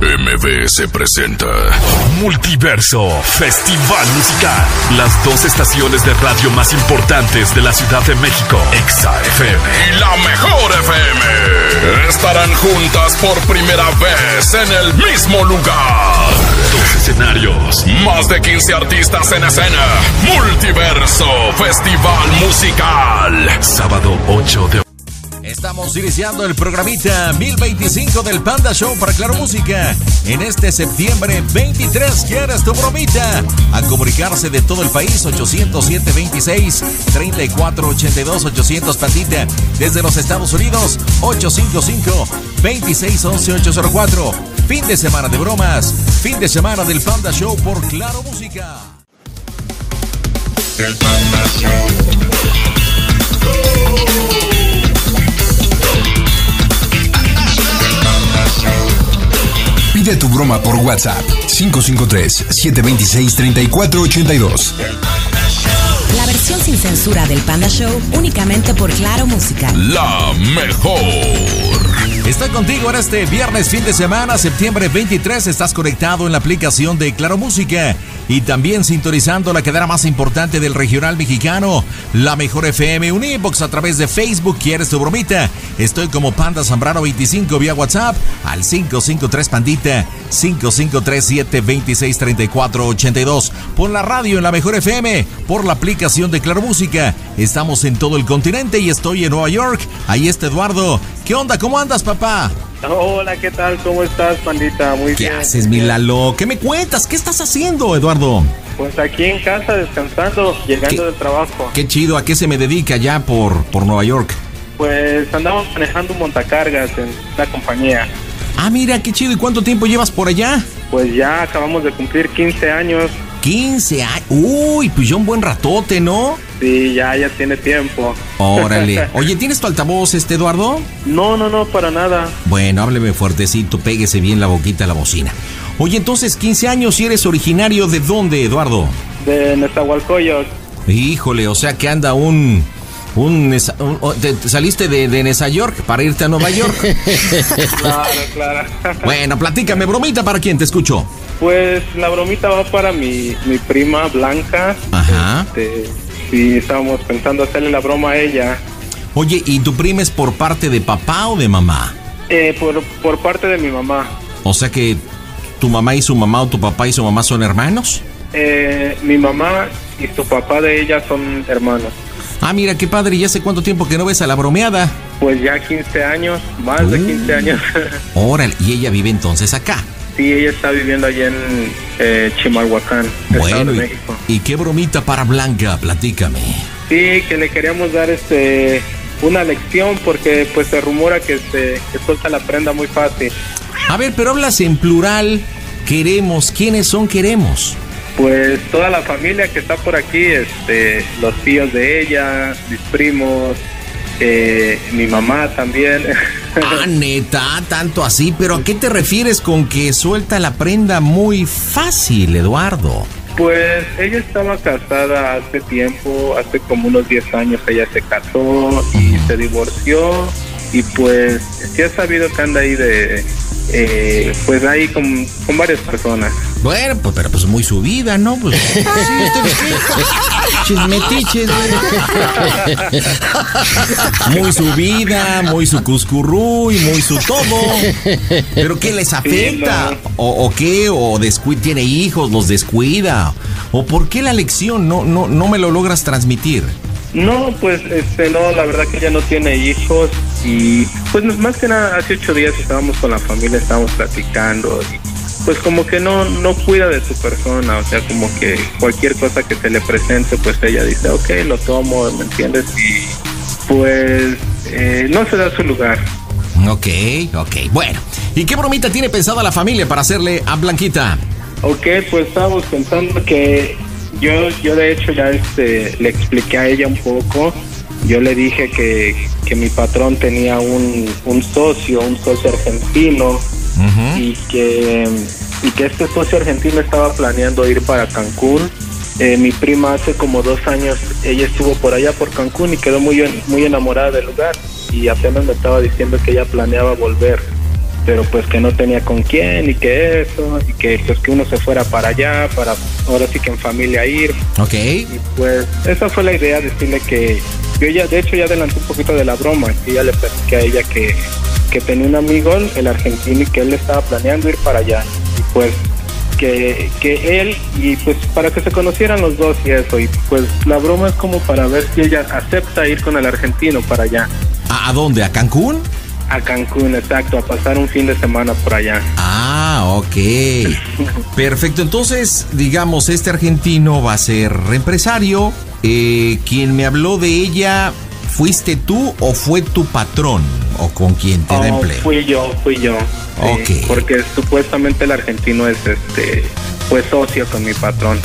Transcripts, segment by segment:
MBS presenta Multiverso Festival Musical. Las dos estaciones de radio más importantes de la Ciudad de México, Exa FM y la Mejor FM, estarán juntas por primera vez en el mismo lugar. Dos escenarios, más de 15 artistas en escena. Multiverso Festival Musical. Sábado 8 de Estamos iniciando el programita 1025 del Panda Show para Claro Música. En este septiembre 23, ¿quieres tu bromita? A comunicarse de todo el país, 807 26 34 82 800 Pandita. Desde los Estados Unidos, 855 26 11 804. Fin de semana de bromas, fin de semana del Panda Show por Claro Música. El Panda Show. Pide tu broma por WhatsApp 553-726-3482. La versión sin censura del Panda Show únicamente por Claro Música. La Mejor. Estoy contigo en este viernes fin de semana, septiembre 23. Estás conectado en la aplicación de Claro Música y también sintonizando la cadena más importante del regional mexicano, la Mejor FM. Un inbox a través de Facebook. ¿Quieres tu bromita? Estoy como Panda Zambrano 25 vía WhatsApp al 553 Pandita 5537 263482. Por la radio en la Mejor FM, por la aplicación de Claro Música. Estamos en todo el continente y estoy en Nueva York. Ahí está Eduardo. ¿Qué onda? ¿Cómo andas, papá? Hola, ¿qué tal? ¿Cómo estás, pandita? Muy ¿Qué bien. haces, mi Lalo? ¿Qué me cuentas? ¿Qué estás haciendo, Eduardo? Pues aquí en casa descansando, llegando ¿Qué? del trabajo. Qué chido, ¿a qué se me dedica ya por, por Nueva York? Pues andamos manejando un montacargas en la compañía. Ah, mira, qué chido. ¿Y cuánto tiempo llevas por allá? Pues ya acabamos de cumplir 15 años 15 años. Uy, pues ya un buen ratote, ¿no? y ya ya tiene tiempo. Órale. Oye, ¿tienes tu altavoz, este Eduardo? No, no, no, para nada. Bueno, hábleme fuertecito, péguese bien la boquita a la bocina. Oye, entonces, 15 años y eres originario de dónde, Eduardo? De Nezahualcóyotl. Híjole, o sea que anda un. un, Nesa- un- o- te- te saliste de, de Nueva York para irte a Nueva York. Claro, claro. bueno, platícame, bromita para quién te escucho. Pues la bromita va para mi, mi prima Blanca. Ajá. Este, sí, estábamos pensando hacerle la broma a ella. Oye, ¿y tu prima es por parte de papá o de mamá? Eh, por, por parte de mi mamá. O sea que tu mamá y su mamá o tu papá y su mamá son hermanos. Eh, mi mamá y su papá de ella son hermanos. Ah, mira, qué padre, ¿y hace cuánto tiempo que no ves a la bromeada? Pues ya 15 años, más de 15 años. Órale, y ella vive entonces acá. Sí, ella está viviendo allá en eh, Chimalhuacán, Estado Bueno, de y, México. y qué bromita para Blanca, platícame. Sí, que le queríamos dar este una lección porque pues se rumora que se que suelta la prenda muy fácil. A ver, pero hablas en plural. Queremos, ¿quiénes son queremos? Pues toda la familia que está por aquí, este, los tíos de ella, mis primos, eh, mi mamá también. Ah, neta, tanto así, pero ¿a qué te refieres con que suelta la prenda muy fácil, Eduardo? Pues ella estaba casada hace tiempo, hace como unos 10 años ella se casó y se divorció y pues sí ha sabido que anda ahí de, eh, pues ahí con, con varias personas. Bueno, pues, pero pues muy subida, ¿no? Pues. Chismetiches, güey. Muy subida, muy su cuscurruy, muy su todo. ¿Pero qué les afecta? ¿O, o qué? ¿O descuida, tiene hijos, los descuida? ¿O por qué la lección no, no, no me lo logras transmitir? No, pues este no, la verdad que ella no tiene hijos y pues más que nada hace ocho días estábamos con la familia, estábamos platicando y pues como que no no cuida de su persona, o sea como que cualquier cosa que se le presente pues ella dice ok lo tomo, ¿me entiendes? Y pues eh, no se da su lugar. Ok, ok. Bueno, ¿y qué bromita tiene pensada la familia para hacerle a Blanquita? Ok, pues estábamos pensando que yo, yo de hecho ya este, le expliqué a ella un poco. Yo le dije que, que mi patrón tenía un, un socio, un socio argentino, y, que, y que este socio argentino estaba planeando ir para Cancún. Eh, mi prima hace como dos años, ella estuvo por allá por Cancún y quedó muy, muy enamorada del lugar. Y apenas me estaba diciendo que ella planeaba volver pero pues que no tenía con quién y que eso, y que pues que uno se fuera para allá, para ahora sí que en familia ir. Ok. Y pues esa fue la idea, decirle que yo ya, de hecho ya adelanté un poquito de la broma, y ya le platiqué a ella que, que tenía un amigo, el argentino, y que él estaba planeando ir para allá. Y pues que, que él, y pues para que se conocieran los dos y eso, y pues la broma es como para ver si ella acepta ir con el argentino para allá. ¿A, dónde? ¿A Cancún? A Cancún, exacto, a pasar un fin de semana por allá. Ah, ok. Perfecto. Entonces, digamos, este argentino va a ser empresario. Eh, quien me habló de ella, ¿fuiste tú o fue tu patrón? ¿O con quien te da Oh, empleo? Fui yo, fui yo. sí, Ok. porque supuestamente el argentino es este, pues socio con mi patrón.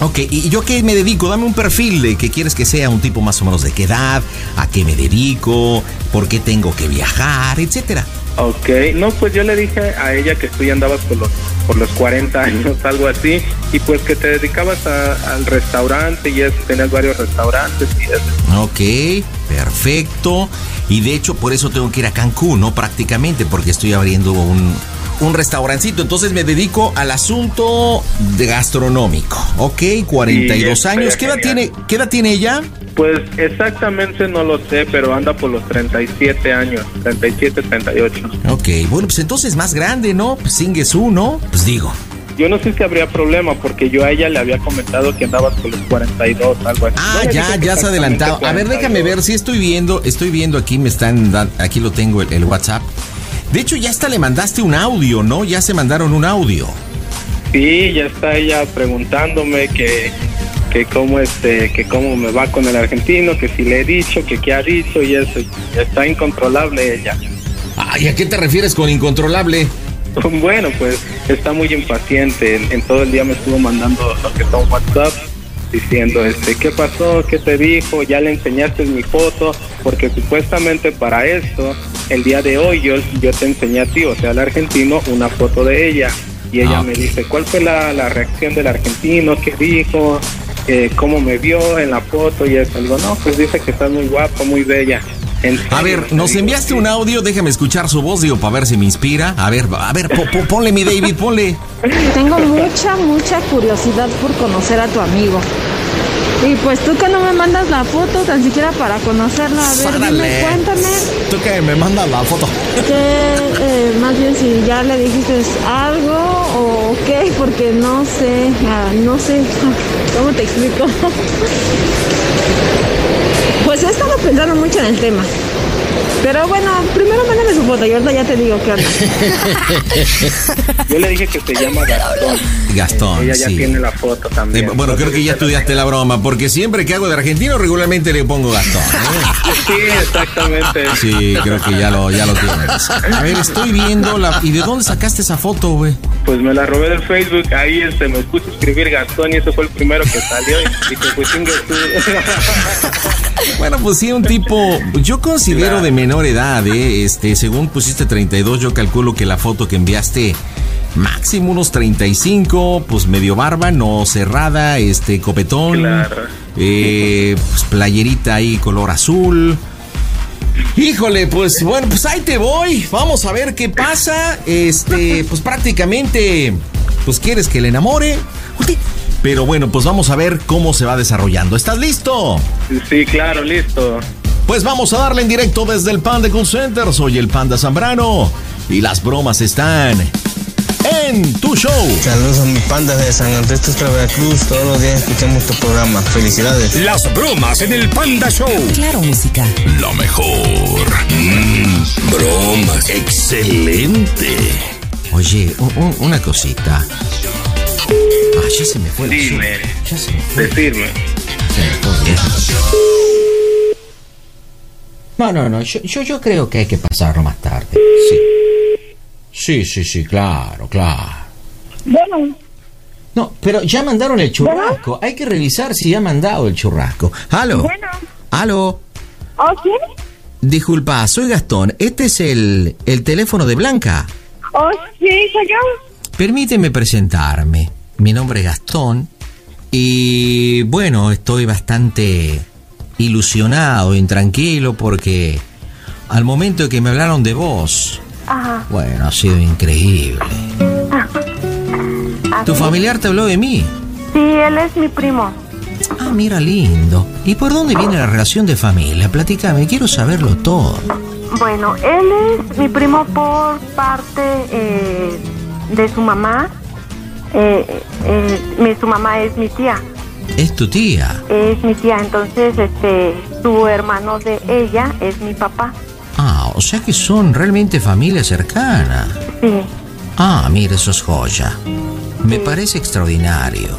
Ok, ¿y yo qué me dedico? Dame un perfil de que quieres que sea un tipo más o menos de qué edad, a qué me dedico, por qué tengo que viajar, etcétera. Ok, no, pues yo le dije a ella que tú ya andabas por los, por los 40 años, algo así, y pues que te dedicabas a- al restaurante y eso, tenías varios restaurantes y eso. Ok, perfecto. Y de hecho, por eso tengo que ir a Cancún, ¿no? Prácticamente, porque estoy abriendo un, un restaurancito. Entonces me dedico al asunto de gastronómico. Ok, 42 Sí, años. ¿Qué edad, tiene, ¿Qué edad tiene ella? Pues exactamente no lo sé, pero anda por los 37 años, 37, 38. Ok, bueno, pues entonces más grande, ¿no? Pues Singesu, ¿no? Pues digo. Yo no sé si habría problema porque yo a ella le había comentado que andabas por los 42, algo así. Ah, No ya, ya se adelantado. A ver, 42. déjame ver si estoy viendo, estoy viendo aquí, me están aquí lo tengo el, el WhatsApp. De hecho, ya hasta le mandaste un audio, ¿no? Ya se mandaron un audio. Sí, ya está ella preguntándome que, que cómo este, que cómo me va con el argentino, que si le he dicho, que qué ha dicho y eso. Está incontrolable ella. Ay, ¿a qué te refieres con incontrolable? Bueno, pues está muy impaciente. En, en todo el día me estuvo mandando lo que está en WhatsApp diciendo, este, ¿qué pasó? ¿Qué te dijo? Ya le enseñaste mi foto, porque supuestamente para esto, el día de hoy yo, yo te enseñé a ti, o sea, al argentino, una foto de ella. Y ella Ah, me dice, ¿cuál fue la, la reacción del argentino? ¿Qué dijo? Eh, ¿Cómo me vio en la foto? Y eso. Le digo, no, pues dice que estás muy guapa, muy bella. A ver, nos enviaste un audio, déjame escuchar su voz, digo, para ver si me inspira. A ver, a ver, po- po- ponle mi David, ponle. Tengo mucha, mucha curiosidad por conocer a tu amigo. Y pues tú que no me mandas la foto tan siquiera para conocerla, a ver, dime, cuéntame Tú que me mandas la foto. que eh, más bien si ya le dijiste algo o qué, porque no sé, ah, no sé, ¿cómo te explico? Pues he estado pensando mucho en el tema. Pero bueno, primero mándame su foto y ahorita ya te digo qué onda. Yo le dije que se llama Gastón. Gastón, Ella ya sí. tiene la foto Eh, también. bueno, creo que ya estudiaste la broma, porque siempre que hago de argentino regularmente le pongo Gastón. ¿eh? Sí, exactamente. Sí, creo que ya lo, ya lo tienes. A ver, estoy viendo la... ¿Y de dónde sacaste esa foto, güey? Pues me la robé del Facebook, ahí este, me puse a escribir Gastón y eso fue el primero que salió. Y dije, pues. Bueno, pues sí, un tipo, yo considero Claro. de menor edad, ¿eh? Este, según pusiste 32, yo calculo que la foto que enviaste máximo unos 35, pues medio barba, no cerrada, este, copetón, Claro. eh, pues playerita ahí color azul. Híjole, pues bueno, pues ahí te voy. Vamos a ver qué pasa. Este, pues prácticamente, pues quieres que le enamore. Pero bueno, pues vamos a ver cómo se va desarrollando. ¿Estás listo? Sí, claro, listo. Pues vamos a darle en directo desde el Panda Cool Center. Soy el Panda Zambrano y las bromas están en tu show. Saludos a mi panda de San Andrés Tuxtla, Veracruz. Todos los días escuchamos tu programa. Felicidades. Las bromas en el Panda Show. Claro Música. Lo mejor. Mm, bromas. Excelente. Oye, una cosita. Ah, ya se me fue el Dime. Ya se me fue. Decirme. se me fue. No, no, no. Yo, yo, yo creo que hay que pasarlo más tarde. Sí. Sí, sí, sí, claro, claro. Bueno, No, pero ya mandaron el churrasco. Hay que revisar si ya han mandado el churrasco. ¿Aló? Bueno. ¿Aló? ¿oh sí? Disculpa, soy Gastón. Este es el, el teléfono de Blanca. ¿oh sí, soy yo? Permíteme presentarme. Mi nombre es Gastón. Y bueno, estoy bastante ilusionado, intranquilo, porque al momento que me hablaron de vos, Ajá. Bueno, ha sido increíble. ¿Tu familiar te habló de mí? Sí, él es mi primo. Ah, mira, lindo. ¿Y por dónde viene la relación de familia? Platícame, quiero saberlo todo. Bueno, él es mi primo por parte eh, de su mamá. Eh, eh, mi- su mamá es mi tía. Es tu tía. Es mi tía, entonces este, su hermano de ella es mi papá. Ah, o sea que son realmente familia cercana. Sí. Ah, mira, eso es joya. Me parece extraordinario.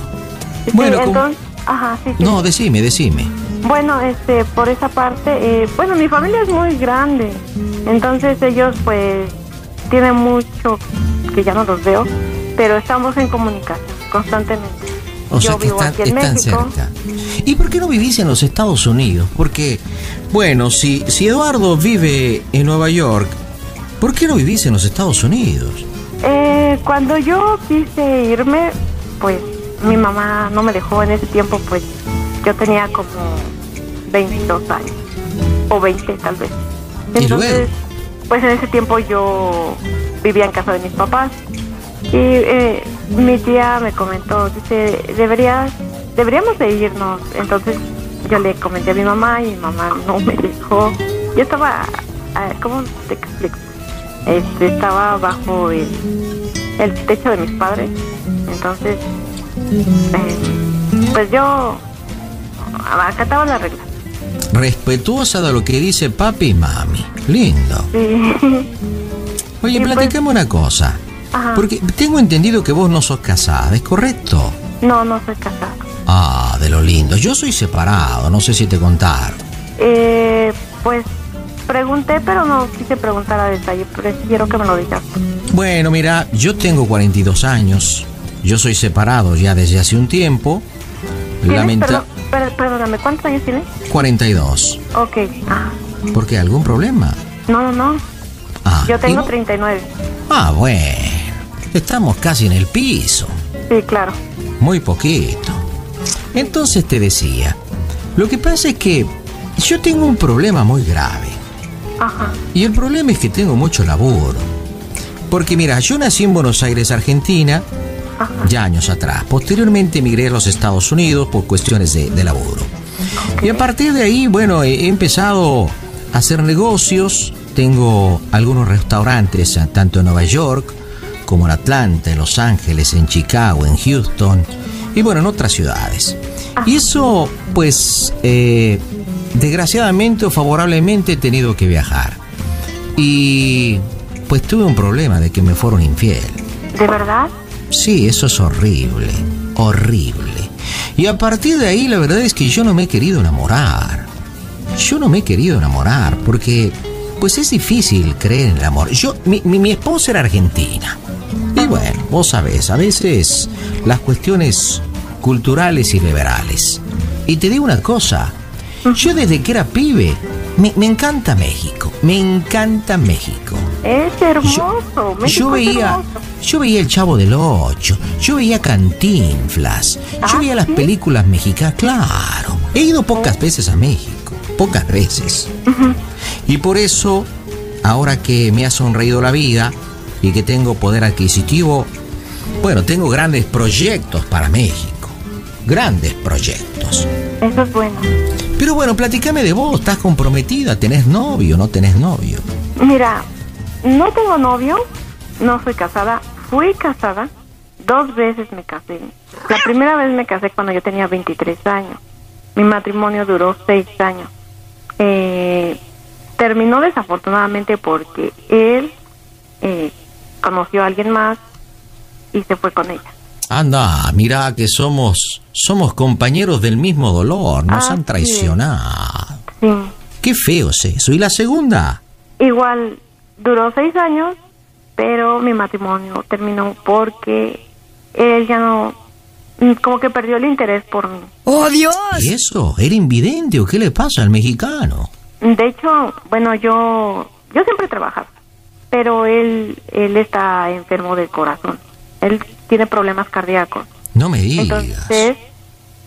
Sí, Bueno, como- ajá, sí, sí. No, decime, decime. Bueno, este, por esa parte, eh, bueno, mi familia es muy grande, entonces ellos pues tienen mucho que ya no los veo, pero estamos en comunicación constantemente. O sea Yo que vivo están, aquí en están México. cerca. ¿Y por qué no vivís en los Estados Unidos? Porque, bueno, si, si Eduardo vive en Nueva York, ¿por qué no vivís en los Estados Unidos? Eh, cuando yo quise irme, pues mi mamá no me dejó en ese tiempo, pues yo tenía como 22 años, o 20 tal vez. ¿Y luego? Entonces, pues en ese tiempo yo vivía en casa de mis papás y eh, mi tía me comentó, dice, deberías, deberíamos de irnos. Entonces yo le comenté a mi mamá y mi mamá no me dejó. Yo estaba, ah, ¿cómo te explico? Este, estaba bajo el, el techo de mis padres. Entonces, eh, pues yo acataba las reglas. Respetuosa de lo que dice papi y mami. Lindo. Sí. Oye, Y pues- platicame una cosa. Ajá. Porque tengo entendido que vos no sos casada, ¿es correcto? No, no soy casada. Ah, de lo lindo. Yo soy separado, no sé si te contaron. Eh, pues pregunté, pero no quise preguntar a detalle. Prefiero que me lo digas. Bueno, mira, yo tengo 42 años. Yo soy separado ya desde hace un tiempo. Lamenta... Perdón, per- perdóname, ¿cuántos años tienes? 42. Ok. Ah, ¿Por qué? ¿Algún problema? no, no, no. Ah, Yo tengo ¿y- 39. Ah, bueno. Estamos casi en el piso. Sí, claro. Muy poquito. Entonces te decía, lo que pasa es que yo tengo un problema muy grave. Ajá. Y el problema es que tengo mucho laburo. Porque mira, yo nací en Buenos Aires, Argentina, ya años atrás. Posteriormente emigré a los Estados Unidos por cuestiones de, de laburo. Y a partir de ahí, bueno, he he empezado a hacer negocios. Tengo algunos restaurantes tanto en Nueva York como en Atlanta, en Los Ángeles, en Chicago, en Houston y bueno, en otras ciudades. Y eso, pues, eh, desgraciadamente o favorablemente he tenido que viajar. Y pues tuve un problema de que me fueron infiel. ¿De verdad? Sí, eso es horrible, horrible. Y a partir de ahí la verdad es que yo no me he querido enamorar. Yo no me he querido enamorar porque pues es difícil creer en el amor. Yo, mi, mi, mi esposa era argentina. Y bueno, vos sabés, a veces las cuestiones culturales y liberales. Y te digo una cosa, yo desde que era pibe, me, me encanta México, me encanta México. Es hermoso. México Yo veía, hermoso. yo veía el Chavo del Ocho, yo veía Cantinflas, yo Ah, veía las ¿sí? películas mexicanas, claro. He ido pocas veces a México, pocas veces. Y por eso, ahora que me ha sonreído la vida y que tengo poder adquisitivo, bueno, tengo grandes proyectos para México. Grandes proyectos. Eso es bueno. Pero bueno, platícame de vos, ¿estás comprometida? ¿Tenés novio? ¿No tenés novio? Mira, no tengo novio, no soy casada, fui casada, dos veces me casé. La primera vez me casé cuando yo tenía 23 años. Mi matrimonio duró seis años. Eh, terminó desafortunadamente porque él eh, conoció a alguien más y se fue con ella. Anda, mira que somos somos compañeros del mismo dolor, nos Ah, han traicionado. Sí. Qué feo es eso. ¿Y la segunda? Igual duró seis años, pero mi matrimonio terminó porque él ya no, como que perdió el interés por mí. ¡Oh, Dios! ¿Y eso? ¿Era invidente o qué le pasa al mexicano? De hecho, bueno, yo, yo siempre he trabajado, pero él, él está enfermo del corazón. Él tiene problemas cardíacos. No me digas. Entonces,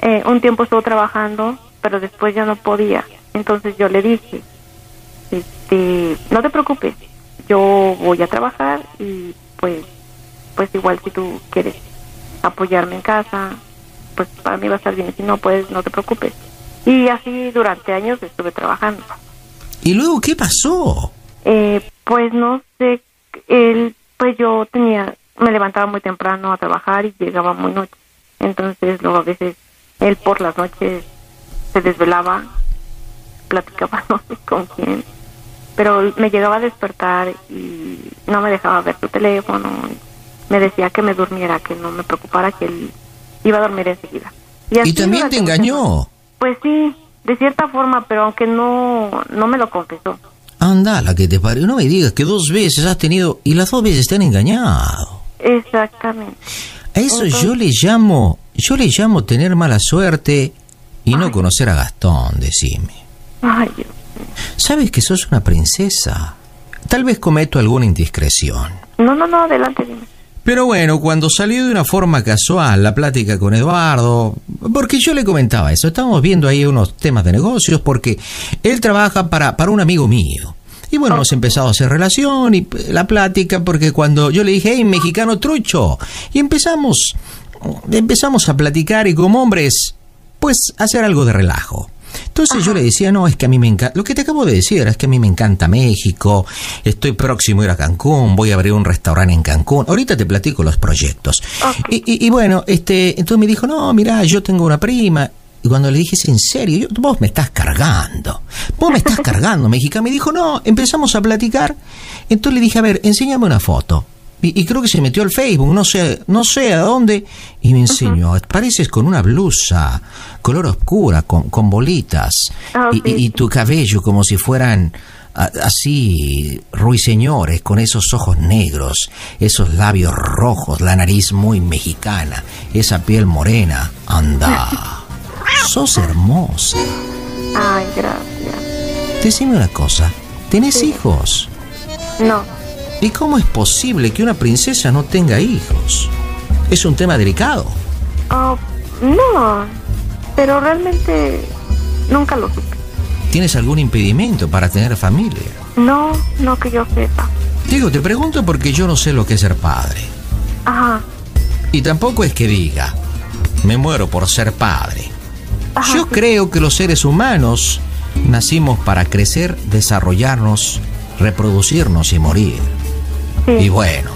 eh, un tiempo estuvo trabajando, pero después ya no podía. Entonces yo le dije, este, no te preocupes, yo voy a trabajar y pues, pues igual si tú quieres apoyarme en casa, pues para mí va a estar bien. Si no, pues no te preocupes. Y así durante años estuve trabajando. ¿Y luego qué pasó? Eh, pues no sé, él, pues yo tenía, me levantaba muy temprano a trabajar y llegaba muy noche. Entonces luego a veces él por las noches se desvelaba, platicaba no sé con quién, pero me llegaba a despertar y no me dejaba ver su teléfono, me decía que me durmiera, que no me preocupara, que él iba a dormir enseguida. ¿Y así también te engañó? Pues sí, de cierta forma, pero aunque no, no me lo confesó. Anda, la que te parió. No me digas que dos veces has tenido y las dos veces te han engañado. Exactamente. A eso yo le llamo, yo le llamo tener mala suerte y no conocer a Gastón, decime. Ay, Dios. Sabes que sos una princesa. Tal vez cometo alguna indiscreción. No, no, no, adelante, dime. Pero bueno, cuando salió de una forma casual la plática con Eduardo, porque yo le comentaba eso, estábamos viendo ahí unos temas de negocios, porque él trabaja para, para un amigo mío. Y bueno, hemos empezado a hacer relación y eh, la plática, porque cuando yo le dije, hey, mexicano trucho, y empezamos, empezamos a platicar y como hombres, pues hacer algo de relajo. Entonces yo le decía, no, es que a mí me encanta, lo que te acabo de decir, es que a mí me encanta México, estoy próximo a ir a Cancún, voy a abrir un restaurante en Cancún, ahorita te platico los proyectos. Y, y- y bueno, este, entonces me dijo, no, mira, yo tengo una prima, y cuando le dije, ¿es en serio? Yo, vos me estás cargando, vos me estás cargando, México. Me dijo, no, empezamos a platicar, entonces le dije, a ver, enséñame una foto. Y, y creo que se metió al Facebook, no sé, no sé a dónde, y me enseñó, pareces con una blusa, color oscura, con, con bolitas, Ah, y, sí, y- y tu cabello como si fueran a- así ruiseñores, con esos ojos negros, esos labios rojos, la nariz muy mexicana, esa piel morena, anda, sos hermosa. Ay, gracias. Decime una cosa, ¿tenés hijos? No, ¿Y cómo es posible que una princesa no tenga hijos? Es un tema delicado. oh, no, pero realmente nunca lo supe. ¿Tienes algún impedimento para tener familia? No, no que yo sepa. Digo, te pregunto porque yo no sé lo que es ser padre. Ajá, Y tampoco es que diga, me muero por ser padre. ajá. Yo creo que los seres humanos nacimos para crecer, desarrollarnos, reproducirnos y morir. Sí. Y bueno,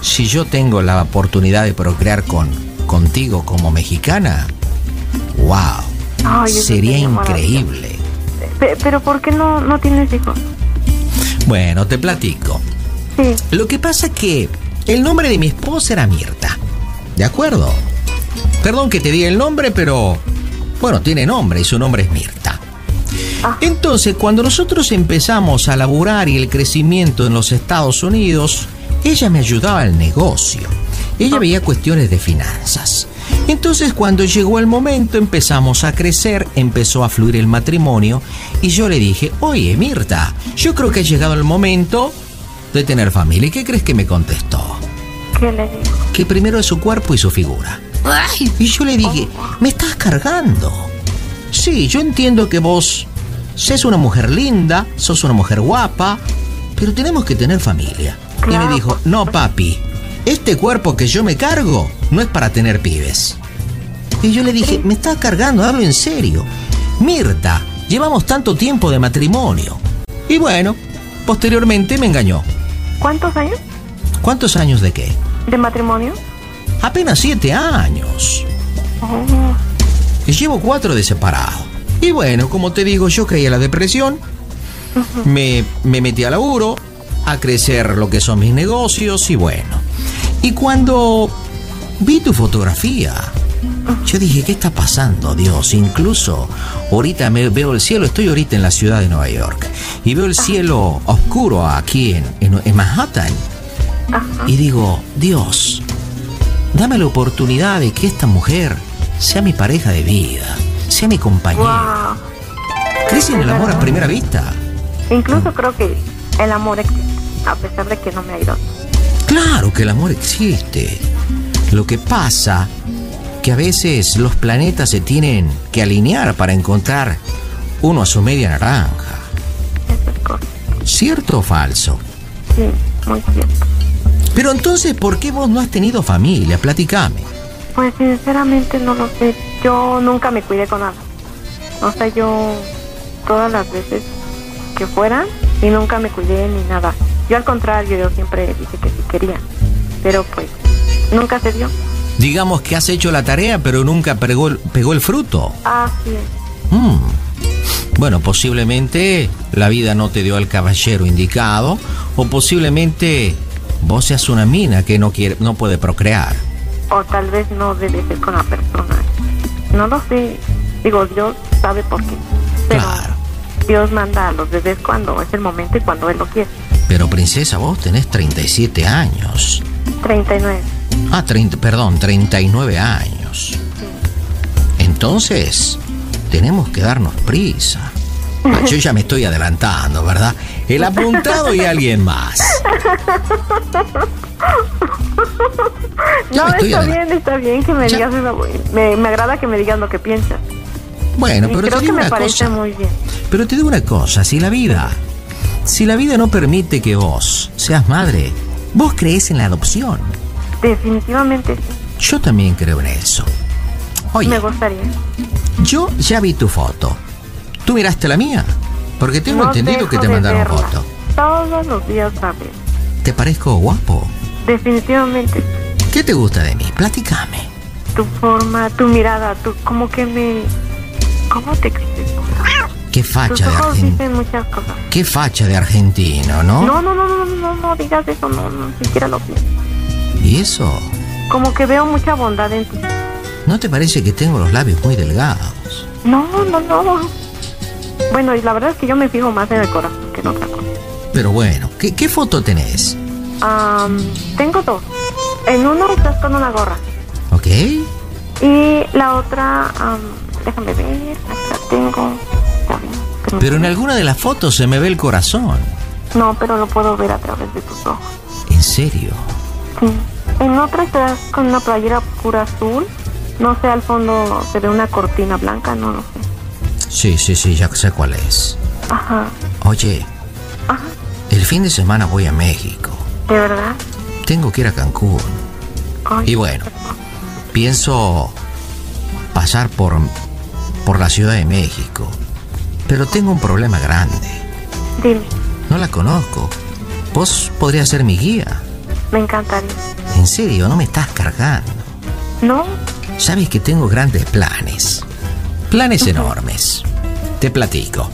si yo tengo la oportunidad de procrear con contigo como mexicana, wow, Ay, sería increíble. Pe- pero ¿por qué no, no tienes hijos? Bueno, te platico. Sí, Lo que pasa es que el nombre de mi esposa era Mirta. ¿De acuerdo? Perdón que te diga el nombre, pero bueno, tiene nombre y su nombre es Mirta. Ah. Entonces, cuando nosotros empezamos a laburar y el crecimiento en los Estados Unidos, ella me ayudaba al negocio. Ella veía cuestiones de finanzas. Entonces, cuando llegó el momento, empezamos a crecer, empezó a fluir el matrimonio y yo le dije, oye, Mirta, yo creo que ha llegado el momento de tener familia. ¿Y qué crees que me contestó? ¿qué le digo? Que primero es su cuerpo y su figura. Y yo le dije, me estás cargando. Sí, yo entiendo que vos sos una mujer linda, sos una mujer guapa, pero tenemos que tener familia. Y me dijo, no papi, este cuerpo que yo me cargo no es para tener pibes. Y yo le dije, me estás cargando, hablo en serio. Mirta, llevamos tanto tiempo de matrimonio. Y bueno, posteriormente me engañó. ¿Cuántos años ¿Cuántos años de qué? de matrimonio? Apenas siete años. Oh, llevo cuatro de separado. Y bueno, como te digo, yo caí a la depresión. Me, me metí a laburo, a crecer lo que son mis negocios y bueno. Y cuando vi tu fotografía, yo dije, ¿qué está pasando, Dios? Incluso ahorita me veo el cielo, estoy ahorita en la ciudad de Nueva York, y veo el cielo oscuro aquí en, en- en Manhattan. Y digo, Dios, dame la oportunidad de que esta mujer sea mi pareja de vida, sea mi compañera. wow. ¿Crees en el amor a primera vista? Incluso creo que el amor existe, a pesar de que no me ha ido. Claro que el amor existe. Lo que pasa que a veces los planetas se tienen que alinear para encontrar uno a su media naranja. Es. ¿Cierto o falso? sí, muy cierto. Pero entonces, ¿por qué vos no has tenido familia? Platicame. Pues sinceramente no lo sé. Yo nunca me cuidé con nada. O sea, yo todas las veces que fueran y nunca me cuidé ni nada. Yo al contrario, yo siempre dije que sí quería. Pero pues nunca se dio. Digamos que has hecho la tarea, pero nunca pegó, el- pegó el fruto. Así es. Mm. Bueno, posiblemente la vida no te dio al caballero indicado, o posiblemente vos seas una mina que no quiere, no puede procrear. O tal vez no debe ser con la persona. No lo sé. Digo, Dios sabe por qué. Pero Dios manda a los bebés cuando es el momento y cuando Él lo quiere. Pero princesa, vos tenés 37 años. 39. Ah, 30, perdón, 39 años. Entonces, tenemos que darnos prisa. Yo ya me estoy adelantando, ¿verdad? El apuntado y alguien más. No, está bien, está bien que me digas eso. Me, me agrada que me digas lo que piensas. Bueno, pero creo te que digo me una parece cosa. muy bien. Pero te digo una cosa, si la vida, si la vida no permite que vos seas madre, vos crees en la adopción. Definitivamente sí. Yo también creo en eso. Oye, Me gustaría. yo ya vi tu foto. ¿Tú miraste la mía? Porque tengo No entendido que te mandaron verla. foto. Todos los días a ver. ¿Te parezco guapo? Definitivamente. ¿Qué te gusta de mí? Platícame. Tu forma, tu mirada, tu como que me... ¿Cómo te explico? ¿Qué facha de ojos dicen muchas cosas. ¿Qué facha de argentino, no? No, no, no, no, no, no, no digas eso, no, no, ni siquiera lo pienso. ¿Y eso? Como que veo mucha bondad en ti. ¿No te parece que tengo los labios muy delgados? No, no, no. Bueno, y la verdad es que yo me fijo más en el corazón que en otra cosa. Pero bueno, ¿qué, qué foto tenés? Am, tengo dos. En uno estás con una gorra. ¿Ok? Y la otra, am, déjame ver, acá tengo. Pero en alguna de las fotos se me ve el corazón. No, pero lo puedo ver a través de tus ojos. ¿En serio? Sí. En otra estás con una playera pura azul. No sé, al fondo se ve una cortina blanca, no lo sé. Sí, sí, sí, ya sé cuál es. Ajá. Oye, Ajá. el fin de semana voy a México. ¿De verdad? Tengo que ir a Cancún. Ay, Y bueno, pienso pasar por, por la Ciudad de México. Pero tengo un problema grande. Dime, No la conozco. Vos podrías ser mi guía. me encantaría. En serio, no me estás cargando. ¿No? Sabes que tengo grandes planes. Planes enormes. Te platico.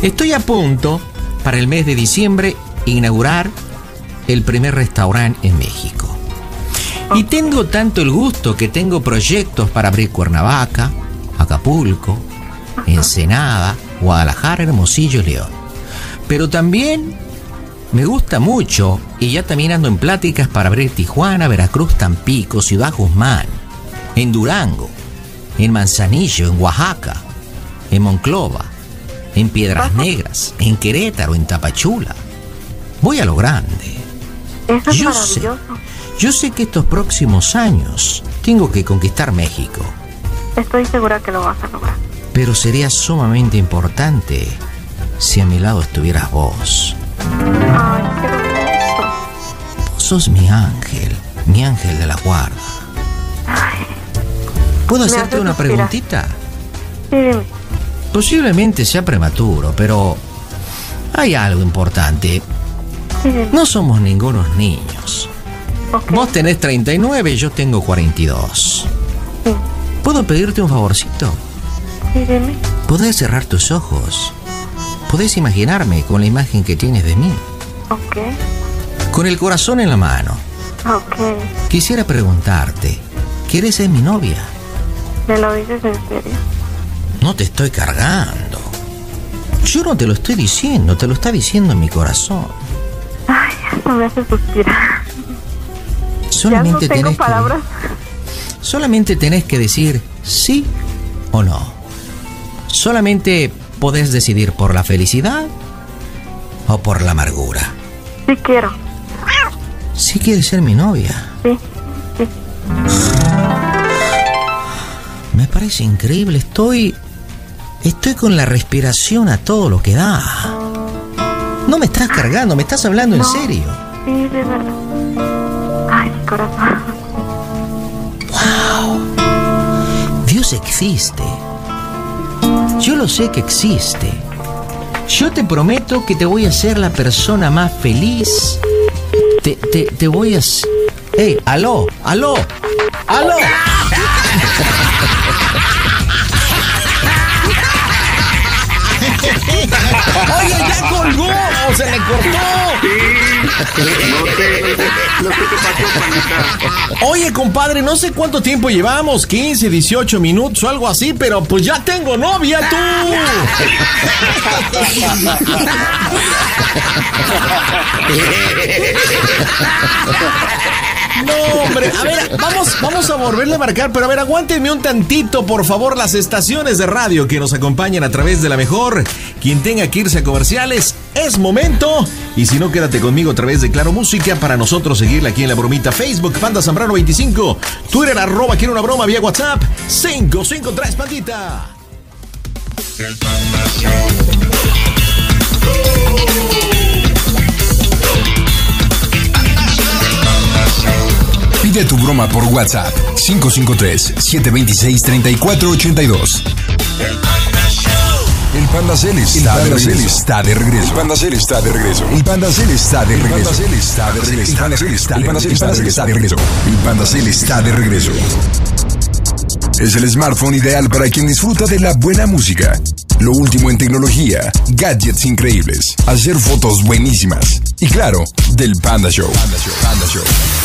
Estoy a punto, para el mes de diciembre, inaugurar el primer restaurante en México. Y tengo tanto el gusto que tengo proyectos para abrir Cuernavaca, Acapulco, Ensenada, Guadalajara, Hermosillo y León. Pero también me gusta mucho y ya también ando en pláticas para abrir Tijuana, Veracruz, Tampico, Ciudad Guzmán, en Durango, en Manzanillo, en Oaxaca, en Monclova, en Piedras Negras, en Querétaro, en Tapachula. Voy a lo grande. Eso es Yo sé. maravilloso. Yo sé que estos próximos años tengo que conquistar México, Estoy segura que lo vas a lograr. pero sería sumamente importante si a mi lado estuvieras vos. Ay, qué. Vos sos mi ángel, mi ángel de la guarda. ¿Puedo hacerte hace una preguntita? Sí, dime. Posiblemente sea prematuro, pero hay algo importante. No somos ningunos niños. Ok. Vos tenés 39 y yo tengo 42. Sí, ¿Puedo pedirte un favorcito? sí, dime. ¿Podés cerrar tus ojos? ¿Podés imaginarme con la imagen que tienes de mí? Ok. Con el corazón en la mano, Ok. quisiera preguntarte, ¿quieres ser mi novia? ¿Me lo dices en serio? No te estoy cargando. Yo no te lo estoy diciendo, te lo está diciendo mi corazón. Ay, eso me hace suspirar. Solamente ya no tengo tenés que- palabras. Solamente tenés que decir sí o no. Solamente podés decidir por la felicidad o por la amargura. Sí quiero. Si quieres ser mi novia, Sí, sí. Parece increíble. Estoy. Estoy con la respiración a todo lo que da. No me estás cargando, me estás hablando en serio. Sí, de verdad. Ay, mi corazón. Dios existe. Yo lo sé que existe. Yo te prometo que te voy a hacer la persona más feliz. Te, te, te voy a... ¡Ey! ¡Aló! ¡Aló! ¡Aló! ¡Oye, ya colgó! ¡O se le cortó! Sé, no sé, no sé qué pasó. Oye, compadre, no sé cuánto tiempo llevamos, 15, 18 minutos o algo así, pero pues ya tengo novia tú. No, hombre, a ver, vamos, vamos a volverle a marcar, pero a ver, aguántenme un tantito, por favor, las estaciones de radio que nos acompañan a través de la mejor. Quien tenga que irse a comerciales, es momento. Y si no, quédate conmigo a través de Claro Música para nosotros seguirla aquí en la bromita Facebook, Panda Zambrano 25, Twitter, arroba, quiero una broma vía WhatsApp, 553 Pandita. El Panda Show. Pide tu broma por WhatsApp 553-726-3482. El Panda Cel está, de regreso. está de regreso. El Panda está de regreso. El Panda Cel está de regreso. El Panda Cel está de regreso. El Panda Cel está de regreso. El Panda Cel está de regreso. El Panda Cel está de regreso. Es el smartphone ideal para quien disfruta de la buena música, lo último en tecnología, gadgets increíbles, hacer fotos buenísimas y claro, del Panda Show. Panda Show. Panda.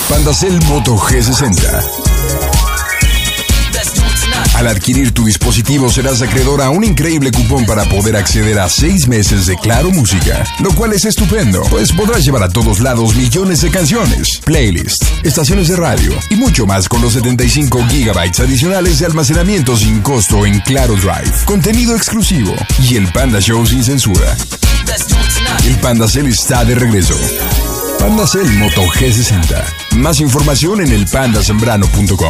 Pandacel Moto G60. Al adquirir tu dispositivo serás acreedor a un increíble cupón para poder acceder a seis meses de Claro Música, lo cual es estupendo, pues podrás llevar a todos lados millones de canciones, playlists, estaciones de radio y mucho más con los 75 gigabytes adicionales de almacenamiento sin costo en Claro Drive, contenido exclusivo y el Panda Show sin censura. El Pandacel está de regreso. Pandacel Moto G60. Más información en elpandasembrano.com.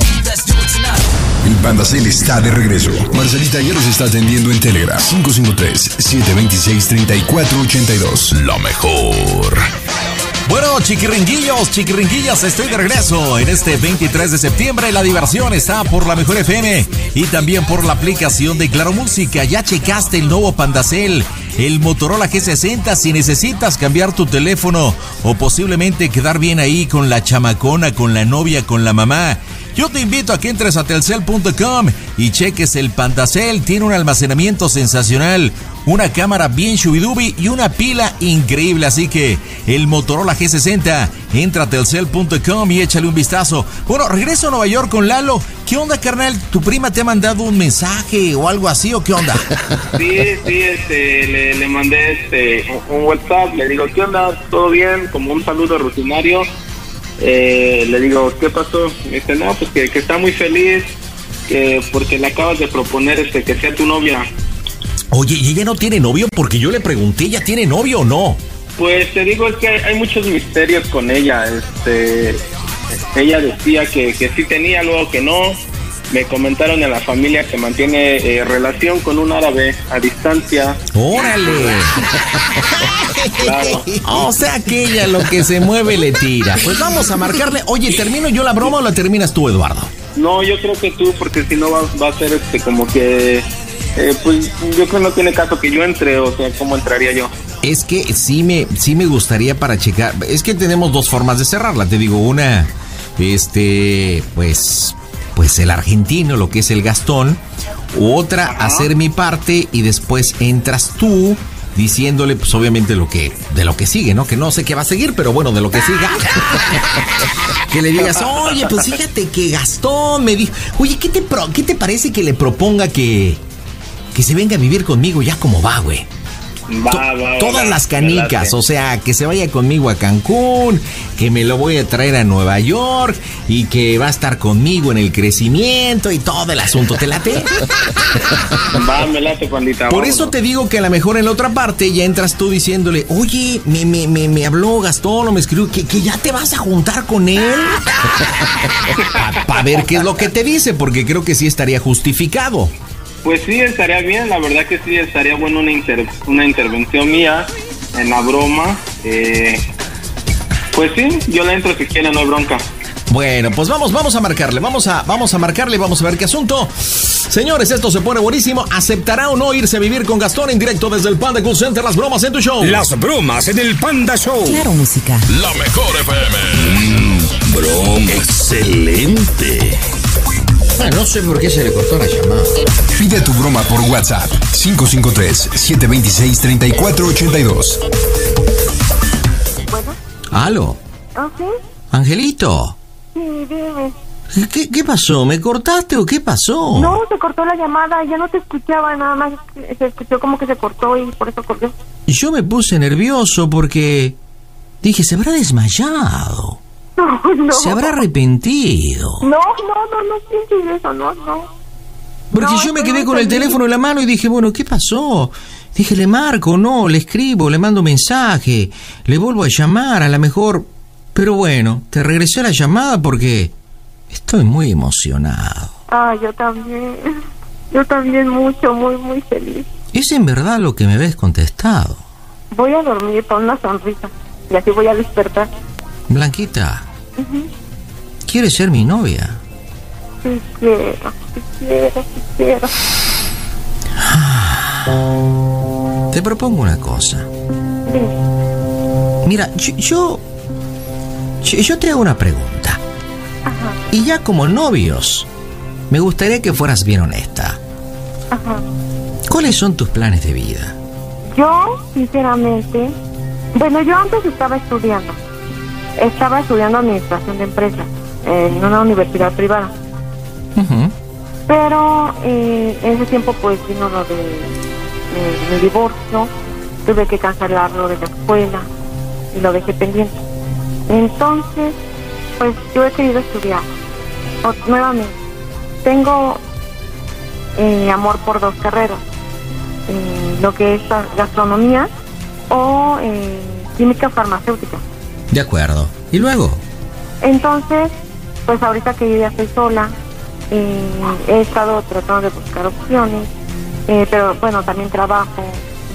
El Pandacel está de regreso. Marcelita ya los está atendiendo en Telegram. 553-726-3482. La mejor. Bueno, chiquiringuillos, chiquiringuillas, estoy de regreso en este 23 de septiembre. La diversión está por la Mejor FM y también por la aplicación de Claro Música. Ya checaste el nuevo Pandacel, el Motorola G60. Si necesitas cambiar tu teléfono o posiblemente quedar bien ahí con la chamacona, con la novia, con la mamá. Yo te invito a que entres a telcel.com y cheques el Pandacel. Tiene un almacenamiento sensacional, una cámara bien shubidubi y una pila increíble. Así que el Motorola G60, entra a telcel.com y échale un vistazo. Bueno, regreso a Nueva York con Lalo. ¿Qué onda, carnal? ¿Tu prima te ha mandado un mensaje o algo así o qué onda? Sí, sí, este, le, mandé este, un WhatsApp, le digo, ¿qué onda? ¿Todo bien? Como un saludo rutinario. Eh, le digo, ¿qué pasó? Me dice, no, pues que, que está muy feliz que porque le acabas de proponer este que sea tu novia. Oye, ¿y ella no tiene novio? Porque yo le pregunté, ¿ella tiene novio o no? Pues te digo, es que hay, hay muchos misterios con ella. Este, ella decía que, que sí tenía, luego que no. Me comentaron en la familia que mantiene eh, relación con un árabe a distancia. ¡Órale! Claro. O sea que ella lo que se mueve le tira. Pues vamos a marcarle. Oye, ¿termino yo la broma o la terminas tú, Eduardo? No, yo creo que tú, porque si no va, va a ser este como que, eh, pues yo creo que no tiene caso que yo entre, o sea, ¿cómo entraría yo? Es que sí me, sí me gustaría para checar. Es que tenemos dos formas de cerrarla. Te digo, una, este, pues, pues el argentino, lo que es el Gastón. U otra, hacer mi parte y después entras tú diciéndole, pues obviamente lo que, de lo que sigue, ¿no? Que no sé qué va a seguir, pero bueno, de lo que siga. que le digas, oye, pues fíjate que Gastón me dijo, oye, ¿qué te, pro- qué te parece que le proponga que, que se venga a vivir conmigo ya como va, güey? Va, To- va, va, todas va, las canicas, o sea, que se vaya conmigo a Cancún, que me lo voy a traer a Nueva York y que va a estar conmigo en el crecimiento y todo el asunto. ¿Te late? Va, me late, pandita. Por vámonos. eso te digo que a lo mejor en la otra parte ya entras tú diciéndole, oye, me, me, me, me habló Gastón o me escribió que, que ya te vas a juntar con él. Para ver qué es lo que te dice, porque creo que sí estaría justificado. Pues sí, estaría bien, la verdad que sí, estaría bueno una, inter- una intervención mía. en la broma. Eh, pues sí, yo le entro si quiere, no hay bronca. Bueno, pues vamos, vamos a marcarle, vamos a, vamos a marcarle, vamos a ver qué asunto. Señores, esto se pone buenísimo. ¿Aceptará o no irse a vivir con Gastón en directo desde el Panda Cool Center? Las bromas en tu show. Las bromas en el Panda Show. Claro Música. La mejor FM. broma. Excelente. Bueno, no sé por qué se le cortó la llamada. Pide tu broma por WhatsApp 553-726-3482. Bueno, ¿Aló? ¿ah, sí? Angelito. Sí, dime. ¿Qué, qué pasó? ¿Me cortaste o qué pasó? No, se cortó la llamada, ya no te escuchaba, nada más se escuchó como que se cortó y por eso corté. Yo me puse nervioso porque dije, se habrá desmayado. No, no. Se habrá arrepentido. No, no, no, no pienses eso, no, no. Porque No, yo me quedé con el teléfono en la mano y dije, bueno, ¿qué pasó? Dije, le marco, no, le escribo, le mando mensaje, le vuelvo a llamar, a lo mejor... Pero bueno, te regresé la llamada porque estoy muy emocionado. Ah, yo también. Yo también mucho, muy, muy feliz. Es en verdad lo que me ves contestado. Voy a dormir con una sonrisa y así voy a despertar. Blanquita, ¿quieres ser mi novia? Te propongo una cosa. Mira, yo, yo, yo- yo te hago una pregunta. Ajá, Y ya como novios, me gustaría que fueras bien honesta. ajá. ¿Cuáles son tus planes de vida? Yo, sinceramente, bueno, yo antes estaba estudiando. Estaba estudiando administración de empresas en una universidad privada. Pero eh, en ese tiempo pues vino lo de eh, mi divorcio, tuve que cancelarlo de la escuela y lo dejé pendiente. Entonces, pues yo he querido estudiar o- nuevamente. Tengo eh, amor por dos carreras, eh, lo que es gastronomía o eh, química farmacéutica. De acuerdo. ¿Y luego? Entonces, pues ahorita que yo ya estoy sola, eh, he estado tratando de buscar opciones, eh, pero bueno, también trabajo,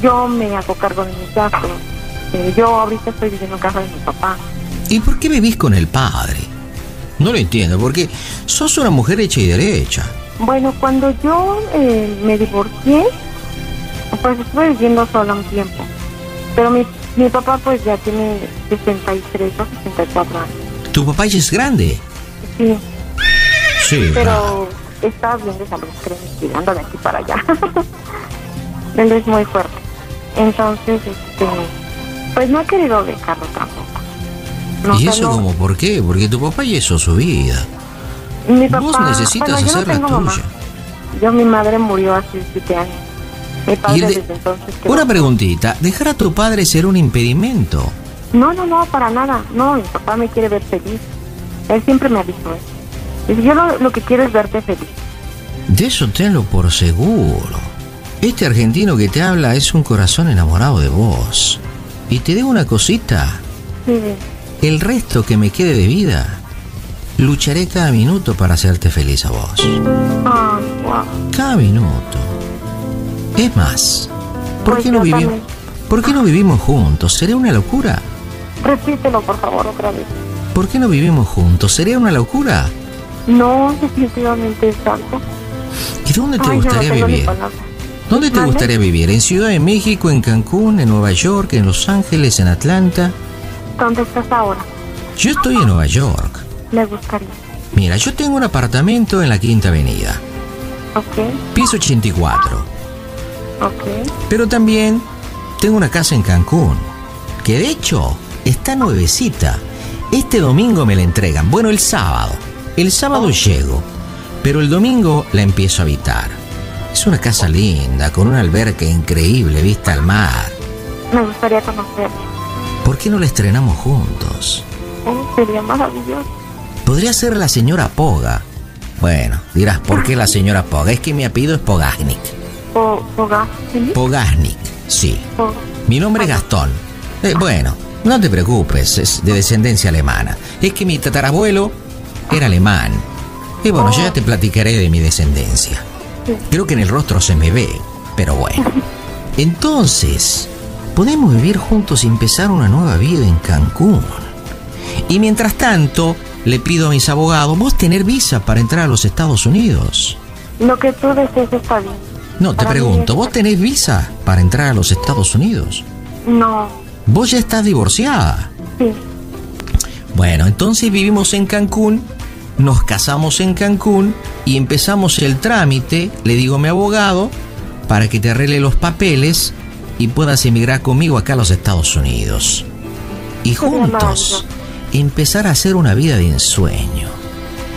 yo me hago cargo de mis gastos, eh, yo ahorita estoy viviendo en casa de mi papá. ¿Y por qué vivís con el padre? No lo entiendo, porque sos una mujer hecha y derecha. Bueno, cuando yo eh, me divorcié, pues estuve viviendo sola un tiempo, pero mi, mi papá pues ya tiene 63 o 64 años. ¿Tu papá ya es grande? Sí, Sí. pero está bien de salud, créeme, de aquí para allá. Él es muy fuerte. Entonces, este, pues no he querido dejarlo tampoco. No, ¿Y eso no- como por qué? Porque tu papá ya hizo su vida. mi papá, Vos necesitas bueno, yo no hacer la mamá. tuya. Yo, mi madre murió hace siete años. Mi padre Y el de- desde entonces quedó- Una preguntita, ¿dejar a tu padre ser un impedimento? No, no, no, para nada. No, mi papá me quiere ver feliz. Él siempre me avisó eso. Dice, yo lo, lo que quiero es verte feliz. De eso tenlo por seguro. Este argentino que te habla es un corazón enamorado de vos. Y te digo una cosita, Sí, el resto que me quede de vida, lucharé cada minuto para hacerte feliz a vos. Ay, wow. Cada minuto. Es más, ¿por Pues qué no vivimos? ¿Por qué no vivimos juntos? ¿Sería una locura? Repítelo, por favor, otra vez. ¿Por qué no vivimos juntos? ¿Sería una locura? No, definitivamente es algo. ¿Y dónde te Ay, yo no gustaría vivir? ¿Dónde te ¿Mande? gustaría vivir? ¿En Ciudad de México, en Cancún, en Nueva York, en Los Ángeles, en Atlanta? ¿Dónde estás ahora? Yo estoy en Nueva York. Me gustaría. Mira, yo tengo un apartamento en la Quinta Avenida, Ok, piso 84. Pero también tengo una casa en Cancún, que de hecho está nuevecita. Este domingo me la entregan. Bueno, el sábado. El sábado llego, pero el domingo la empiezo a habitar. Es una casa linda, con una alberca increíble, vista al mar. Me gustaría conocerlo. ¿Por qué no la estrenamos juntos? Oh, sería maravilloso. Podría ser la señora Poga. Bueno, dirás, ¿por qué la señora Poga? Es que mi apellido es Pogasnik. Pogasnik, sí. Mi nombre es Gastón. Eh, bueno, no te preocupes, es de descendencia alemana. Es que mi tatarabuelo era alemán. Y bueno, yo ya te platicaré de mi descendencia. Creo que en el rostro se me ve, pero bueno. Entonces, podemos vivir juntos y empezar una nueva vida en Cancún. Y mientras tanto, le pido a mis abogados, vos tener visa para entrar a los Estados Unidos. Lo que tú desees está bien. No, te pregunto, ¿vos tenés visa para entrar a los Estados Unidos? No, Vos ya estás divorciada. sí. Bueno, entonces vivimos en Cancún, nos casamos en Cancún y empezamos el trámite, le digo a mi abogado, para que te arregle los papeles y puedas emigrar conmigo acá a los Estados Unidos. Y juntos empezar a hacer una vida de ensueño.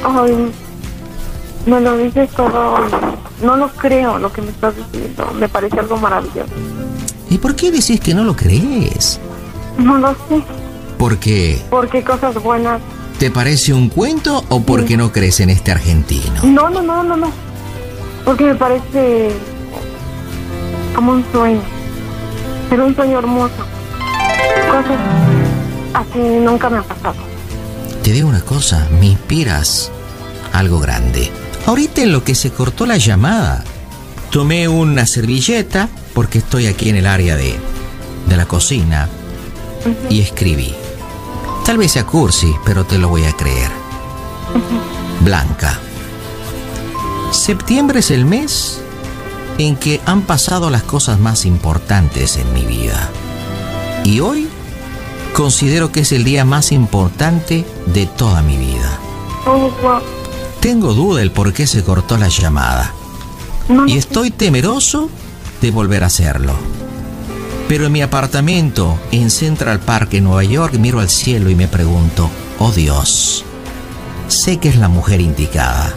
Ay, me lo dices todo. No lo creo lo que me estás diciendo. Me parece algo maravilloso. ¿Y por qué decís que no lo crees? No lo sé. ¿Porque Porque cosas buenas. te parece un cuento o porque no crees en este argentino? No, no, no, no, no. Porque me parece como un sueño. Pero un sueño hermoso. Cosas así nunca me han pasado. Te digo una cosa, me inspiras algo grande. Ahorita en lo que se cortó la llamada, tomé una servilleta, porque estoy aquí en el área de, de la cocina, y escribí. Tal vez sea cursi, pero te lo voy a creer. Blanca. Septiembre es el mes en que han pasado las cosas más importantes en mi vida. Y hoy considero que es el día más importante de toda mi vida. Oh. Tengo duda el por qué se cortó la llamada. No, Y estoy temeroso de volver a hacerlo. Pero en mi apartamento en Central Park, en Nueva York, miro al cielo y me pregunto, oh Dios, sé que es la mujer indicada.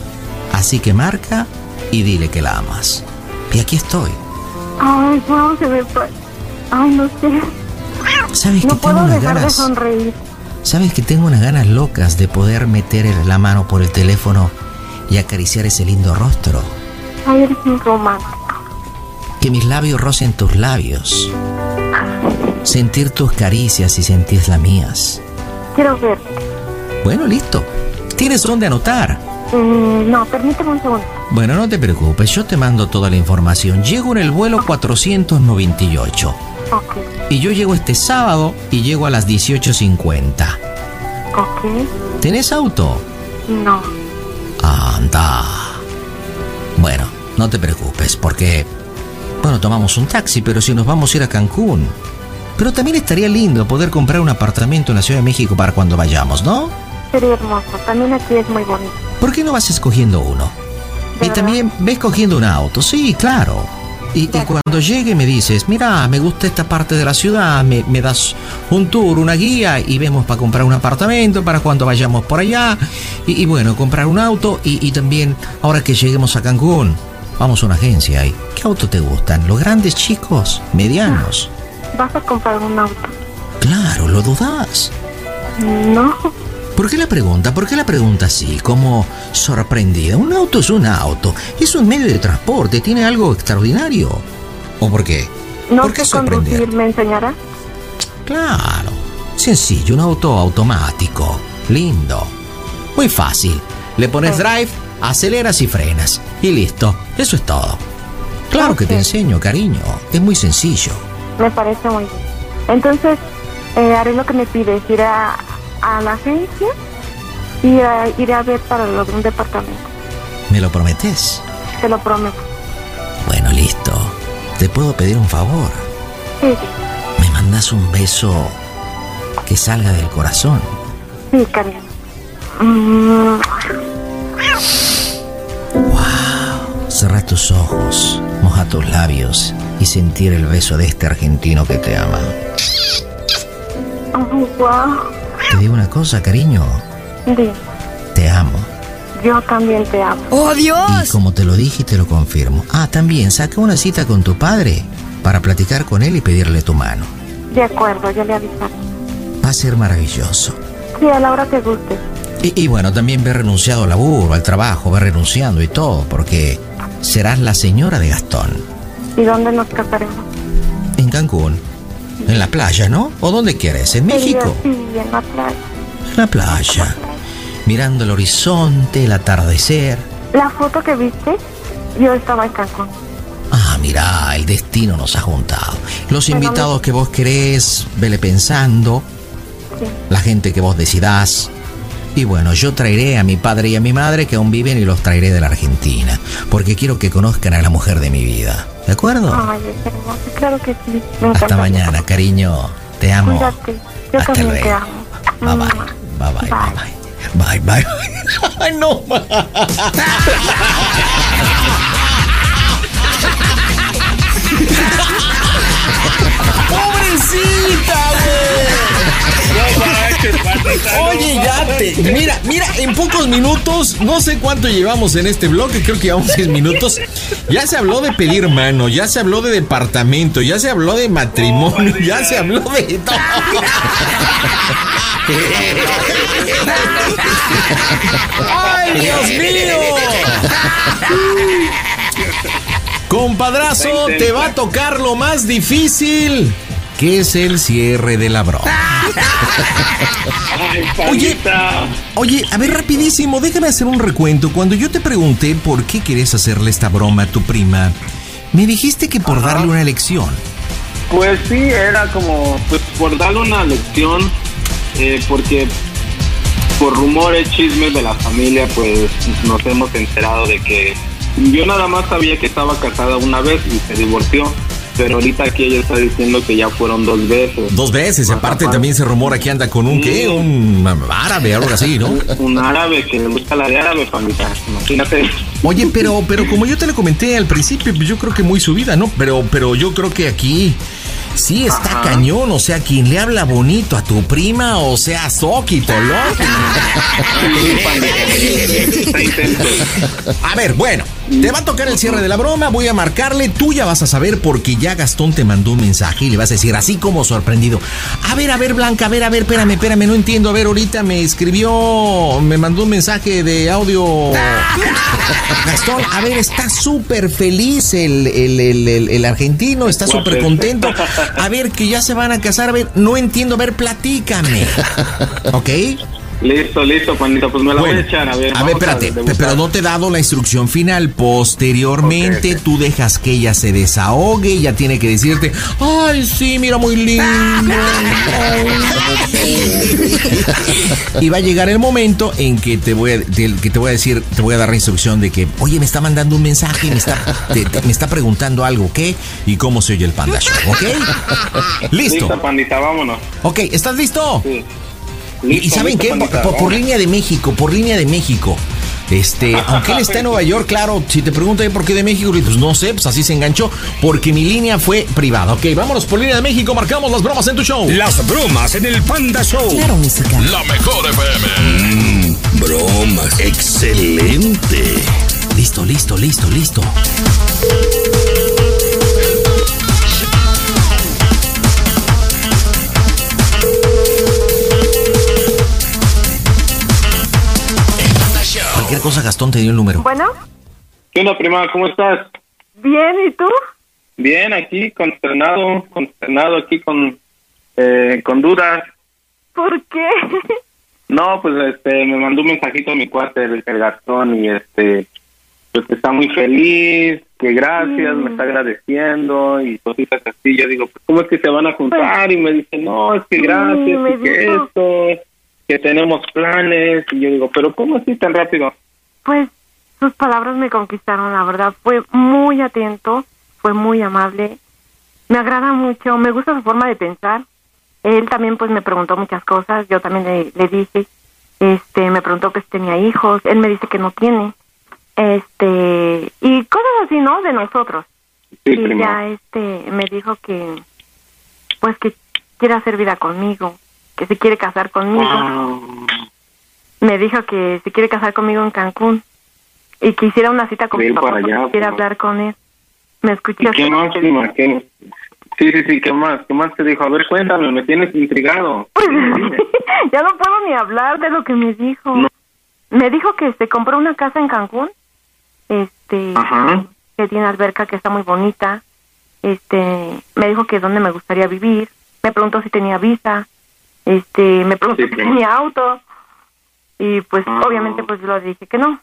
Así que marca y dile que la amas. Y aquí estoy. Ay, wow, se me Ay, no sé. ¿Sabes No puedo dejar de sonreír. ¿Sabes que tengo unas ganas locas de poder meter la mano por el teléfono y acariciar ese lindo rostro? Ay, eres un romántico. Que mis labios rocen tus labios. Sentir tus caricias y sentir las mías. Quiero ver. Bueno, listo. Tienes dónde anotar. Mm, no, permíteme un segundo. Bueno, no te preocupes, yo te mando toda la información. Llego en el vuelo 498. Y yo llego este sábado y llego a las 18.50. ok. ¿Tenés auto? No. Anda. Bueno, no te preocupes, porque... Bueno, tomamos un taxi, pero si nos vamos a ir a Cancún. Pero también estaría lindo poder comprar un apartamento en la Ciudad de México para cuando vayamos, ¿no? Sería hermoso. También aquí es muy bonito. ¿Por qué no vas escogiendo uno? Y también ves cogiendo un auto, sí, claro. Y, y cuando llegue me dices, mira, me gusta esta parte de la ciudad, me, me das un tour, una guía y vemos para comprar un apartamento para cuando vayamos por allá. Y, y bueno, comprar un auto y, y también ahora que lleguemos a Cancún, vamos a una agencia ahí. ¿Qué auto te gustan? ¿Los grandes, chicos, medianos? ¿Vas a comprar un auto? Claro, ¿lo dudas? No. ¿Por qué la pregunta? ¿Por qué la pregunta así, como sorprendida? Un auto es un auto, es un medio de transporte, tiene algo extraordinario. ¿O por qué? No ¿Por qué sorprender? ¿me enseñarás? Claro, sencillo, un auto automático, lindo, muy fácil. Le pones drive, aceleras y frenas, y listo, eso es todo. Claro que te enseño, cariño, es muy sencillo. Me parece muy bien. Entonces, eh, haré lo que me pides, ir a, a la agencia y a, iré a ver para lo de un departamento. ¿Me lo prometes? Te lo prometo. Bueno, listo. ¿Te puedo pedir un favor? Sí, Me mandas un beso que salga del corazón. sí, cariño. Mm, Cerra tus ojos, moja tus labios y sentir el beso de este argentino que te ama. oh, wow. Te digo una cosa, cariño, Di, te amo. yo también te amo. ¡Oh, Dios! Y como te lo dije y te lo confirmo. Ah, también saca una cita con tu padre para platicar con él y pedirle tu mano. De acuerdo, yo le avisaré. Va a ser maravilloso. Sí, a la hora que guste. Y, y bueno, también ve renunciado al laburo, al trabajo, ve renunciando y todo, porque serás la señora de Gastón. ¿Y dónde nos casaremos? En Cancún. En la playa, ¿no? ¿O dónde quieres? ¿En México? Sí, en la playa. En la playa. Mirando el horizonte, el atardecer. La foto que viste, yo estaba en Cancún. Ah, mirá, el destino nos ha juntado. Los invitados que vos querés, vele pensando, la gente que vos decidás. Y bueno, yo traeré a mi padre y a mi madre que aún viven y los traeré de la Argentina, porque quiero que conozcan a la mujer de mi vida. ¿De acuerdo? Ay. Claro que sí. Me Hasta mañana, cariño. Te amo. Cuídate. Yo Hasta también te luego. amo. Bye bye. Bye bye. Bye bye. Bye bye. Ay, no. ¡Pobrecita, güey! Oye, ya te. Mira, mira, en pocos minutos, no sé cuánto llevamos en este bloque, creo que llevamos 10 minutos. Ya se habló de pedir mano, ya se habló de departamento, ya se habló de matrimonio, ya se habló de todo. ¡Ay, Dios mío! Compadrazo, te va a tocar lo más difícil, que es el cierre de la broma. Oye, oye, a ver, rapidísimo, déjame hacer un recuento. Cuando yo te pregunté por qué querés hacerle esta broma a tu prima, me dijiste que por darle una lección. Pues sí, era como, pues por darle una lección, eh, porque por rumores, chismes de la familia, pues nos hemos enterado de que yo nada más sabía que estaba casada una vez y se divorció, pero ahorita aquí ella está diciendo que ya fueron dos veces. Dos veces, aparte también se rumora que anda con un qué, un árabe, algo así, ¿no? Un árabe que le gusta la de árabe, familia. Imagínate. Oye, pero, pero como yo te lo comenté al principio, pues yo creo que muy subida, ¿no? Pero, pero yo creo que aquí sí está cañón, o sea, quien le habla bonito a tu prima, o sea, Soquito, loco. A ver, bueno, te va a tocar el cierre de la broma, voy a marcarle, tú ya vas a saber porque ya Gastón te mandó un mensaje y le vas a decir así como sorprendido. A ver, a ver, Blanca, a ver, a ver, espérame, espérame, no entiendo. A ver, ahorita me escribió, me mandó un mensaje de audio. Gastón, a ver, está súper feliz el, el, el, argentino, está súper contento. A ver, que ya se van a casar, a ver, no entiendo, a ver, platícame. ¿Ok? Listo, listo, Juanito, pues me la voy a echar. A ver, A ver, espérate, pero no te he dado la instrucción final. Posteriormente, tú dejas que ella se desahogue, ella tiene que decirte, ay, sí, mira, muy lindo. y va a llegar el momento en que te voy a, del- que te voy a decir, te voy a dar la instrucción de que, oye, me está mandando un mensaje, me está, te- te- me está preguntando algo, ¿qué? Y cómo se oye el Panda Show, ¿ok? Listo. Listo, pandita, vámonos. Ok, ¿estás listo? Sí. Y- saben qué, por, línea de México, por línea de México. Este, aunque él está en Nueva York, claro, si te preguntan por qué de México, pues no sé, pues así se enganchó, porque mi línea fue privada. Ok, vámonos por línea de México, marcamos las bromas en tu show. Las bromas en el Panda Show. Claro, música. La mejor FM. Mm, bromas. Excelente. Listo, listo, listo, listo. Cualquier cosa, Gastón te dio el número. Bueno, ¿Qué onda, prima? ¿Cómo estás? bien, ¿y tú? Bien, aquí, consternado, consternado aquí con, eh, con dudas. ¿Por qué? No, pues este, me mandó un mensajito a mi cuate, el, el Gastón, y este, pues que está muy feliz, que gracias, me está agradeciendo, y cositas así. Yo digo, pues, ¿cómo es que se van a juntar? Y me dice, no, es que gracias, me y que dijo. esto, que tenemos planes. Y yo digo, ¿pero cómo así tan rápido? Pues sus palabras me conquistaron, la verdad. Fue muy atento, fue muy amable. Me agrada mucho, me gusta su forma de pensar. Él también pues me preguntó muchas cosas, yo también le, le dije, este, me preguntó que si tenía hijos, él me dice que no tiene. Este, y cosas así, ¿no? De nosotros. Sí, y prima. ya este me dijo que pues que quiere hacer vida conmigo, que se quiere casar conmigo. Ah, Me dijo que se quiere casar conmigo en Cancún y que hiciera una cita con mi papá allá, quiere hablar con él. ¿Me ¿Y escuchas? qué más. Sí, sí, sí, ¿qué más? ¿Qué más te dijo? A ver, cuéntame, me tienes intrigado. ya no puedo ni hablar de lo que me dijo. Me dijo que se compró una casa en Cancún, este, Ajá. que tiene alberca que está muy bonita. Este, me dijo que dónde me gustaría vivir. Me preguntó si tenía visa. Este, me preguntó Sí, si tenía auto. Y pues Ah. obviamente pues yo le dije que no.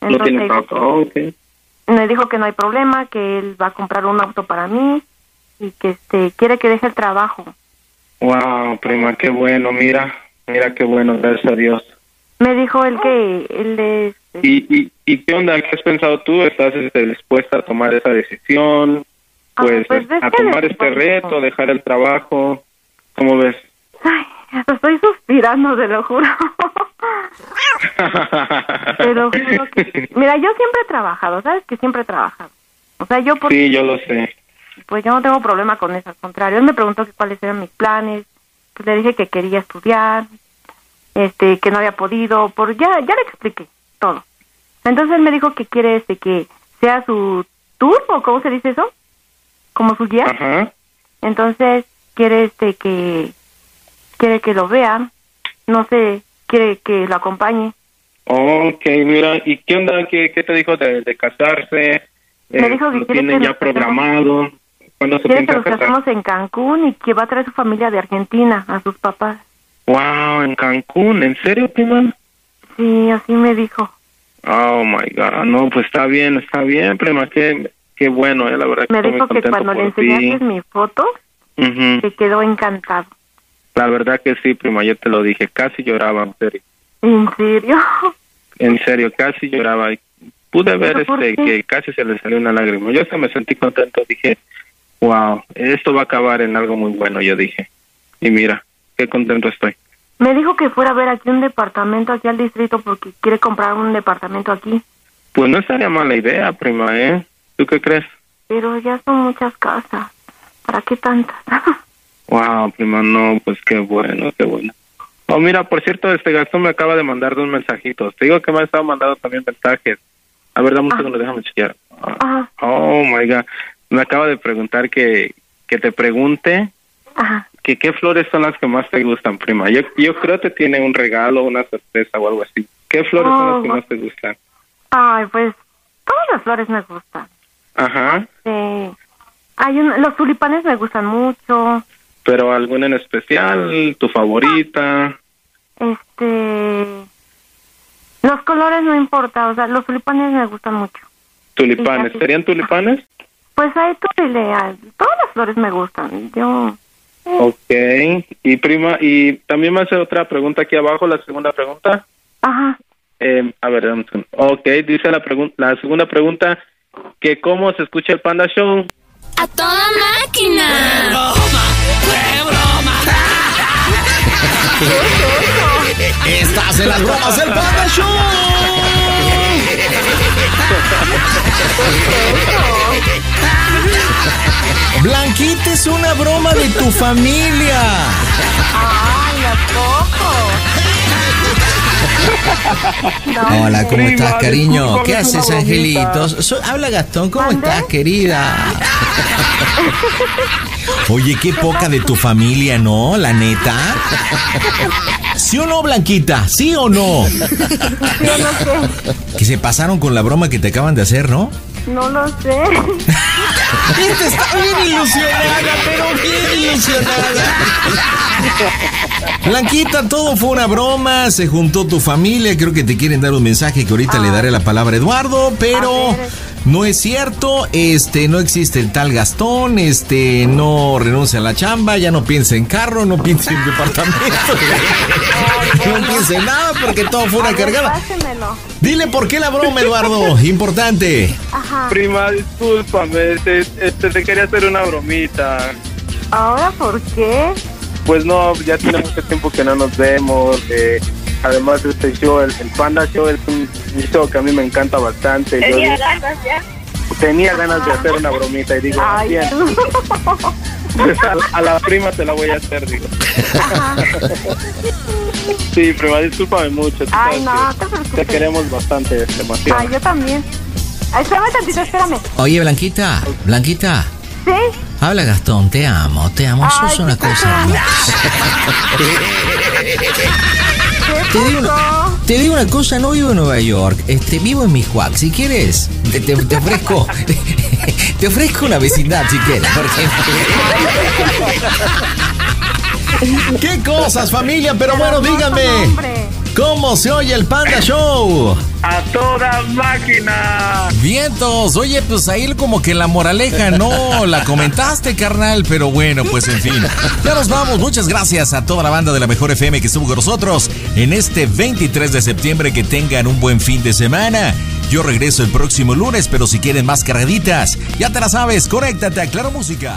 ¿No tienes dijo auto? Oh, ok. me dijo que no hay problema, que él va a comprar un auto para mí y que este quiere que deje el trabajo. Wow, prima, qué bueno, mira, mira qué bueno, gracias a Dios. Me dijo él que él es ¿Y, y, y qué onda? ¿Qué has pensado tú? ¿Estás este, dispuesta a tomar esa decisión? Ah, Pues, pues, es a tomar este reto, dejar el trabajo. ¿Cómo ves? Ay, hasta estoy suspirando, te lo juro. te lo juro que... Mira, yo siempre he trabajado, ¿sabes? Que siempre he trabajado. O sea, yo sí, yo lo sé. pues yo no tengo problema con eso, al contrario. Él me preguntó que cuáles eran mis planes, pues le dije que quería estudiar, este, que no había podido, por ya, ya le expliqué todo. Entonces él me dijo que quiere este que sea su tour o cómo se dice eso, como su guía. Ajá. Entonces quiere este que quiere que lo vea, no sé, quiere que lo acompañe. Ok, mira, ¿y qué onda? ¿Qué, qué te dijo de, de casarse? Me Eh, dijo que ¿Lo tienen que ya programado? ¿Cuándo se Quiere que nos casemos en Cancún y que va a traer su familia de Argentina, a sus papás. Wow, en Cancún, ¿en serio, prima? Sí, así me dijo. Oh my God, no, pues está bien, está bien, prima, qué, qué bueno, eh, la verdad que Me muy dijo que cuando le enseñaste mi foto, Ujú. se quedó encantado. La verdad que sí, prima, yo te lo dije, casi lloraba, en serio, ¿En serio? en serio, casi lloraba. Pude ver ¿Pero por este que casi se le salió una lágrima. Yo hasta me sentí contento, dije, wow, esto va a acabar en algo muy bueno, yo dije. Y mira, qué contento estoy. Me dijo que fuera a ver aquí un departamento, aquí al distrito, porque quiere comprar un departamento aquí. Pues no estaría mala idea, prima, ¿eh? ¿Tú qué crees? Pero ya son muchas casas. ¿Para qué tantas? Wow, prima, no, pues qué bueno, qué bueno. Oh, mira, por cierto, este Gastón me acaba de mandar dos mensajitos. Te digo que me ha estado mandando también mensajes. A ver, dame un Ah. segundo, déjame chequear. Ajá, Oh, my God. Me acaba de preguntar que, que te pregunte ajá. que qué flores son las que más te gustan, prima. Yo, yo creo que tiene un regalo, una sorpresa o algo así. ¿Qué flores son las que Oh. más te gustan? Ay, pues todas las flores me gustan. Ajá. Sí. Hay un- los tulipanes me gustan mucho. Pero alguna en especial, tu favorita. Este. Los colores no importa, o sea, los tulipanes me gustan mucho. Tulipanes. ¿Serían tulipanes? Pues hay a- todas las flores me gustan. Yo. Ok. Y prima, y también me hace otra pregunta aquí abajo, la segunda pregunta. Ajá. Eh, a ver, dame un segundo. ok, dice la, pregun- la segunda pregunta, que cómo se escucha el Panda Show. ¡A toda máquina! Estás en las bromas del Panda Show. Blanquita es una broma de tu familia. Ay, Hola, ¿cómo Prima, estás, cariño? ¿Qué haces, angelitos? So- habla, Gastón, ¿cómo estás, querida? Oye, qué poca de tu familia, ¿no? La neta. ¿Sí o no, Blanquita? ¿Sí o no? Yo no sé. Que se pasaron con la broma que te acaban de hacer, ¿no? No lo sé. Esta está bien ilusionada, pero bien ilusionada. Blanquita, todo fue una broma, se juntó tu familia, creo que te quieren dar un mensaje que ahorita le daré la palabra a Eduardo, pero A. no es cierto, este, no existe el tal Gastón, este, no renuncia a la chamba, ya no piensa en carro, no piensa en departamento, no piensa en nada porque todo fue una ver, cargada. Dile por qué la broma, Eduardo, importante. Ajá. Prima, discúlpame, este, este, te quería hacer una bromita. ¿Ahora por qué? Pues no, ya tiene mucho tiempo que no nos vemos. eh, además, este show, el, el Panda Show, es un, show que a mí me encanta bastante. Tenía ganas ya. tenía ganas de hacer una bromita y digo, Ay, bien, pues a, la- a la prima te la voy a hacer, digo. Sí, prima, discúlpame mucho. Ay, no, te queremos bastante, demasiado. Ay, yo también. Espérame tantito, espérame. Oye, Blanquita, Blanquita. ¿Sí? Habla Gastón, te amo, te amo, sos Ay, una qué cosa padre. hermosa. ¿Qué Te digo, una, pasó? te digo una cosa, no vivo en Nueva York, este, vivo en Mijuac. Si quieres, te, te- te ofrezco, te ofrezco una vecindad si quieres, porque... ¿Qué cosas, familia? Pero bueno, Hermoso díganme. ¿Cómo se oye el Panda Show? A toda máquina. Vientos, oye, pues ahí como que la moraleja no la comentaste, carnal, pero bueno, pues en fin. Ya nos vamos, muchas gracias a toda la banda de la Mejor FM que estuvo con nosotros en este 23 de septiembre, que tengan un buen fin de semana. Yo regreso el próximo lunes, pero si quieren más carreritas, ya te la sabes, conéctate a Claro Música.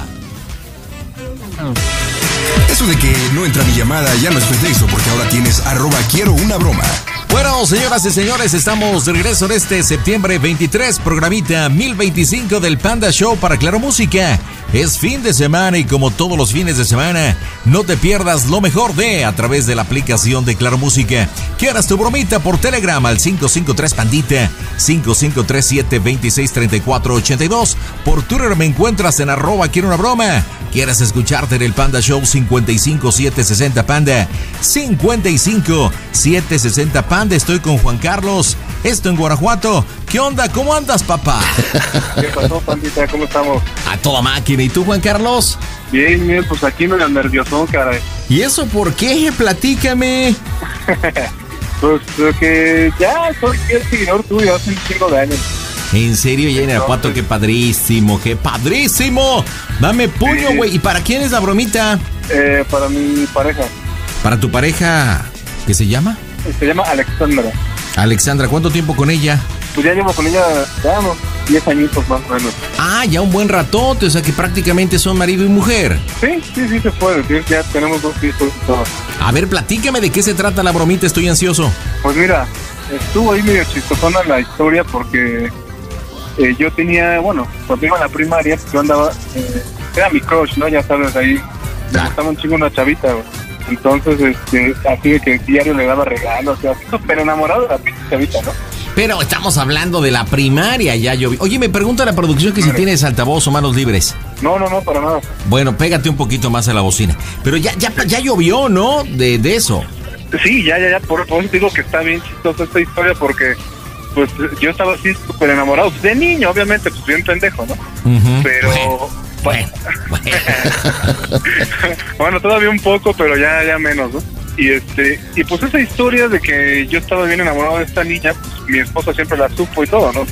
Eso de que no entra mi llamada ya no es pretexto porque ahora tienes arroba quiero una broma. Bueno, señoras y señores, estamos de regreso en este septiembre 23, programita 1025 del Panda Show para Claro Música. Es fin de semana y como todos los fines de semana, no te pierdas lo mejor de a través de la aplicación de Claro Música. Quieras tu bromita por Telegram al 553 Pandita 5537 263482. Por Twitter me encuentras en arroba quiero una broma. Quieras escucharte en el Panda Show 55760 Panda 55760 Panda. Estoy con Juan Carlos. Esto en Guanajuato. ¿Qué onda? ¿Cómo andas, papá? ¿Qué pasó, pandita? ¿Cómo estamos? A toda máquina. ¿Y tú, Juan Carlos? Bien, bien, pues aquí medio nervioso, caray. ¿Y eso por qué? Platícame. Pues que ya soy el seguidor tuyo hace un chingo de años. En serio, ya en Irapuato, qué padrísimo, qué padrísimo. Dame puño, Sí. güey. ¿Y para quién es la bromita? Eh, para mi pareja. Para tu pareja, ¿qué se llama? Se llama Alexandra. Alexandra, ¿cuánto tiempo con ella? Pues ya llevo con ella, ya unos 10 añitos más o menos. Ah, ya un buen ratote, o sea que prácticamente son marido y mujer. Sí, sí, sí se puede decir. Ya tenemos dos hijos y todo. A ver, platícame de qué se trata la bromita, estoy ansioso. Pues mira, estuvo ahí medio chistosona la historia porque eh, yo tenía, bueno, cuando iba a la primaria, yo andaba, eh, era mi crush, ¿no? Ya sabes, ahí me gustaba un chingo una chavita, güey. Entonces, este, así de que diario le daba regalos, o sea, súper enamorado de la chavita, ¿no? Pero estamos hablando de la primaria, ya llovió. Oye, me pregunta la producción que si tienes altavoz o manos libres. No, no, no, para nada. Bueno, pégate un poquito más a la bocina. Pero ya, ya, ya llovió, ¿no? De, de eso. Sí, ya, ya, ya, por, por eso te digo que está bien chistosa esta historia porque, pues, yo estaba así súper enamorado. De niño, obviamente, pues bien pendejo, ¿no? Pero... Bueno, bueno, todavía un poco, pero ya, ya menos, ¿no? Y este, y pues esa historia de que yo estaba bien enamorado de esta niña, pues mi esposa siempre la supo y todo, ¿no?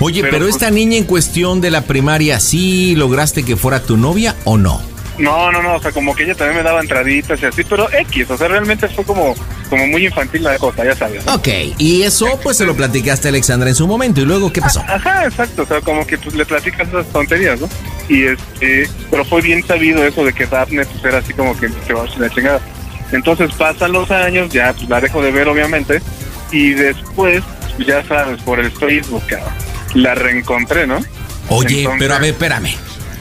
Oye, pero, Pero, pues- esta niña en cuestión de la primaria, ¿sí lograste que fuera tu novia o no? No, no, no, o sea, como que ella también me daba entraditas y así, pero X, o sea, realmente fue como, como muy infantil la cosa, ya sabes. Ok, y eso pues se lo platicaste a Alexandra en su momento. ¿Y luego qué pasó? Ajá, exacto, o sea, como que pues le platicas esas tonterías, ¿no? Y este, pero fue bien sabido eso de que Daphne pues era así como que se va a la chingada. Entonces pasan los años, ya pues la dejo de ver obviamente, y después, pues, ya sabes, por el Facebook, cabrón, la reencontré, ¿no? Oye, Entonces- pero a ver, espérame.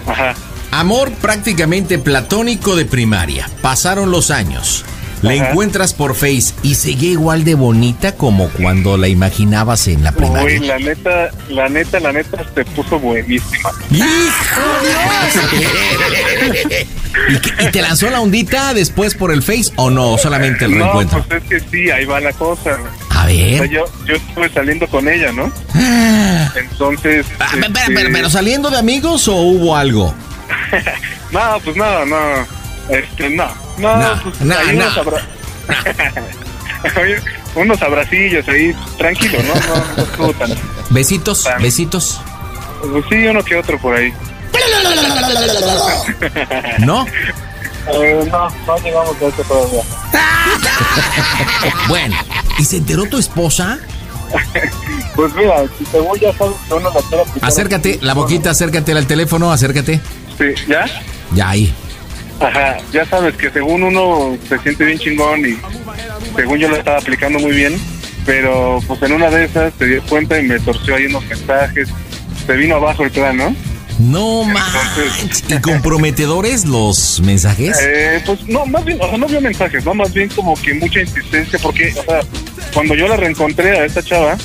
Ajá. Amor prácticamente platónico de primaria. Pasaron los años. La Ajá. encuentras por Face y sigue igual de bonita como cuando la imaginabas en la Uy, primaria. la neta, la neta, la neta se puso buenísima. ¿Y, qué- y te lanzó la ondita después por el Face o no? Solamente el No, reencuentro. pues es que sí, ahí va la cosa. A O sea, ver. yo, yo estuve saliendo con ella, ¿no? Entonces. Ah, pero, pero, este, pero, pero, saliendo de amigos o hubo algo? No, pues no, no. Este, no. No, No, pues no, no. unos, abra- Oye, unos abracillos ahí, tranquilo, ¿no? No, no estuvo tan. Besitos, besitos. Pues sí, uno que otro por ahí. ¿No? Eh, no, no llegamos a eso todavía. Bueno, ¿y se enteró tu esposa? Pues mira, si que uno la quiere aplicar- Acércate, la boquita, acércate al teléfono, acércate. Sí, ¿ya? Ya ahí. Ajá, ya sabes que según uno se siente bien chingón y según yo lo estaba aplicando muy bien, pero pues en una de esas se dio cuenta y me torció ahí unos mensajes, se vino abajo el plan, ¿no? No manches. ¿Y comprometedores los mensajes? Eh, pues no, más bien, o sea, no vio mensajes, ¿no? Más bien como que mucha insistencia, porque, o sea, cuando yo la reencontré a esta chava,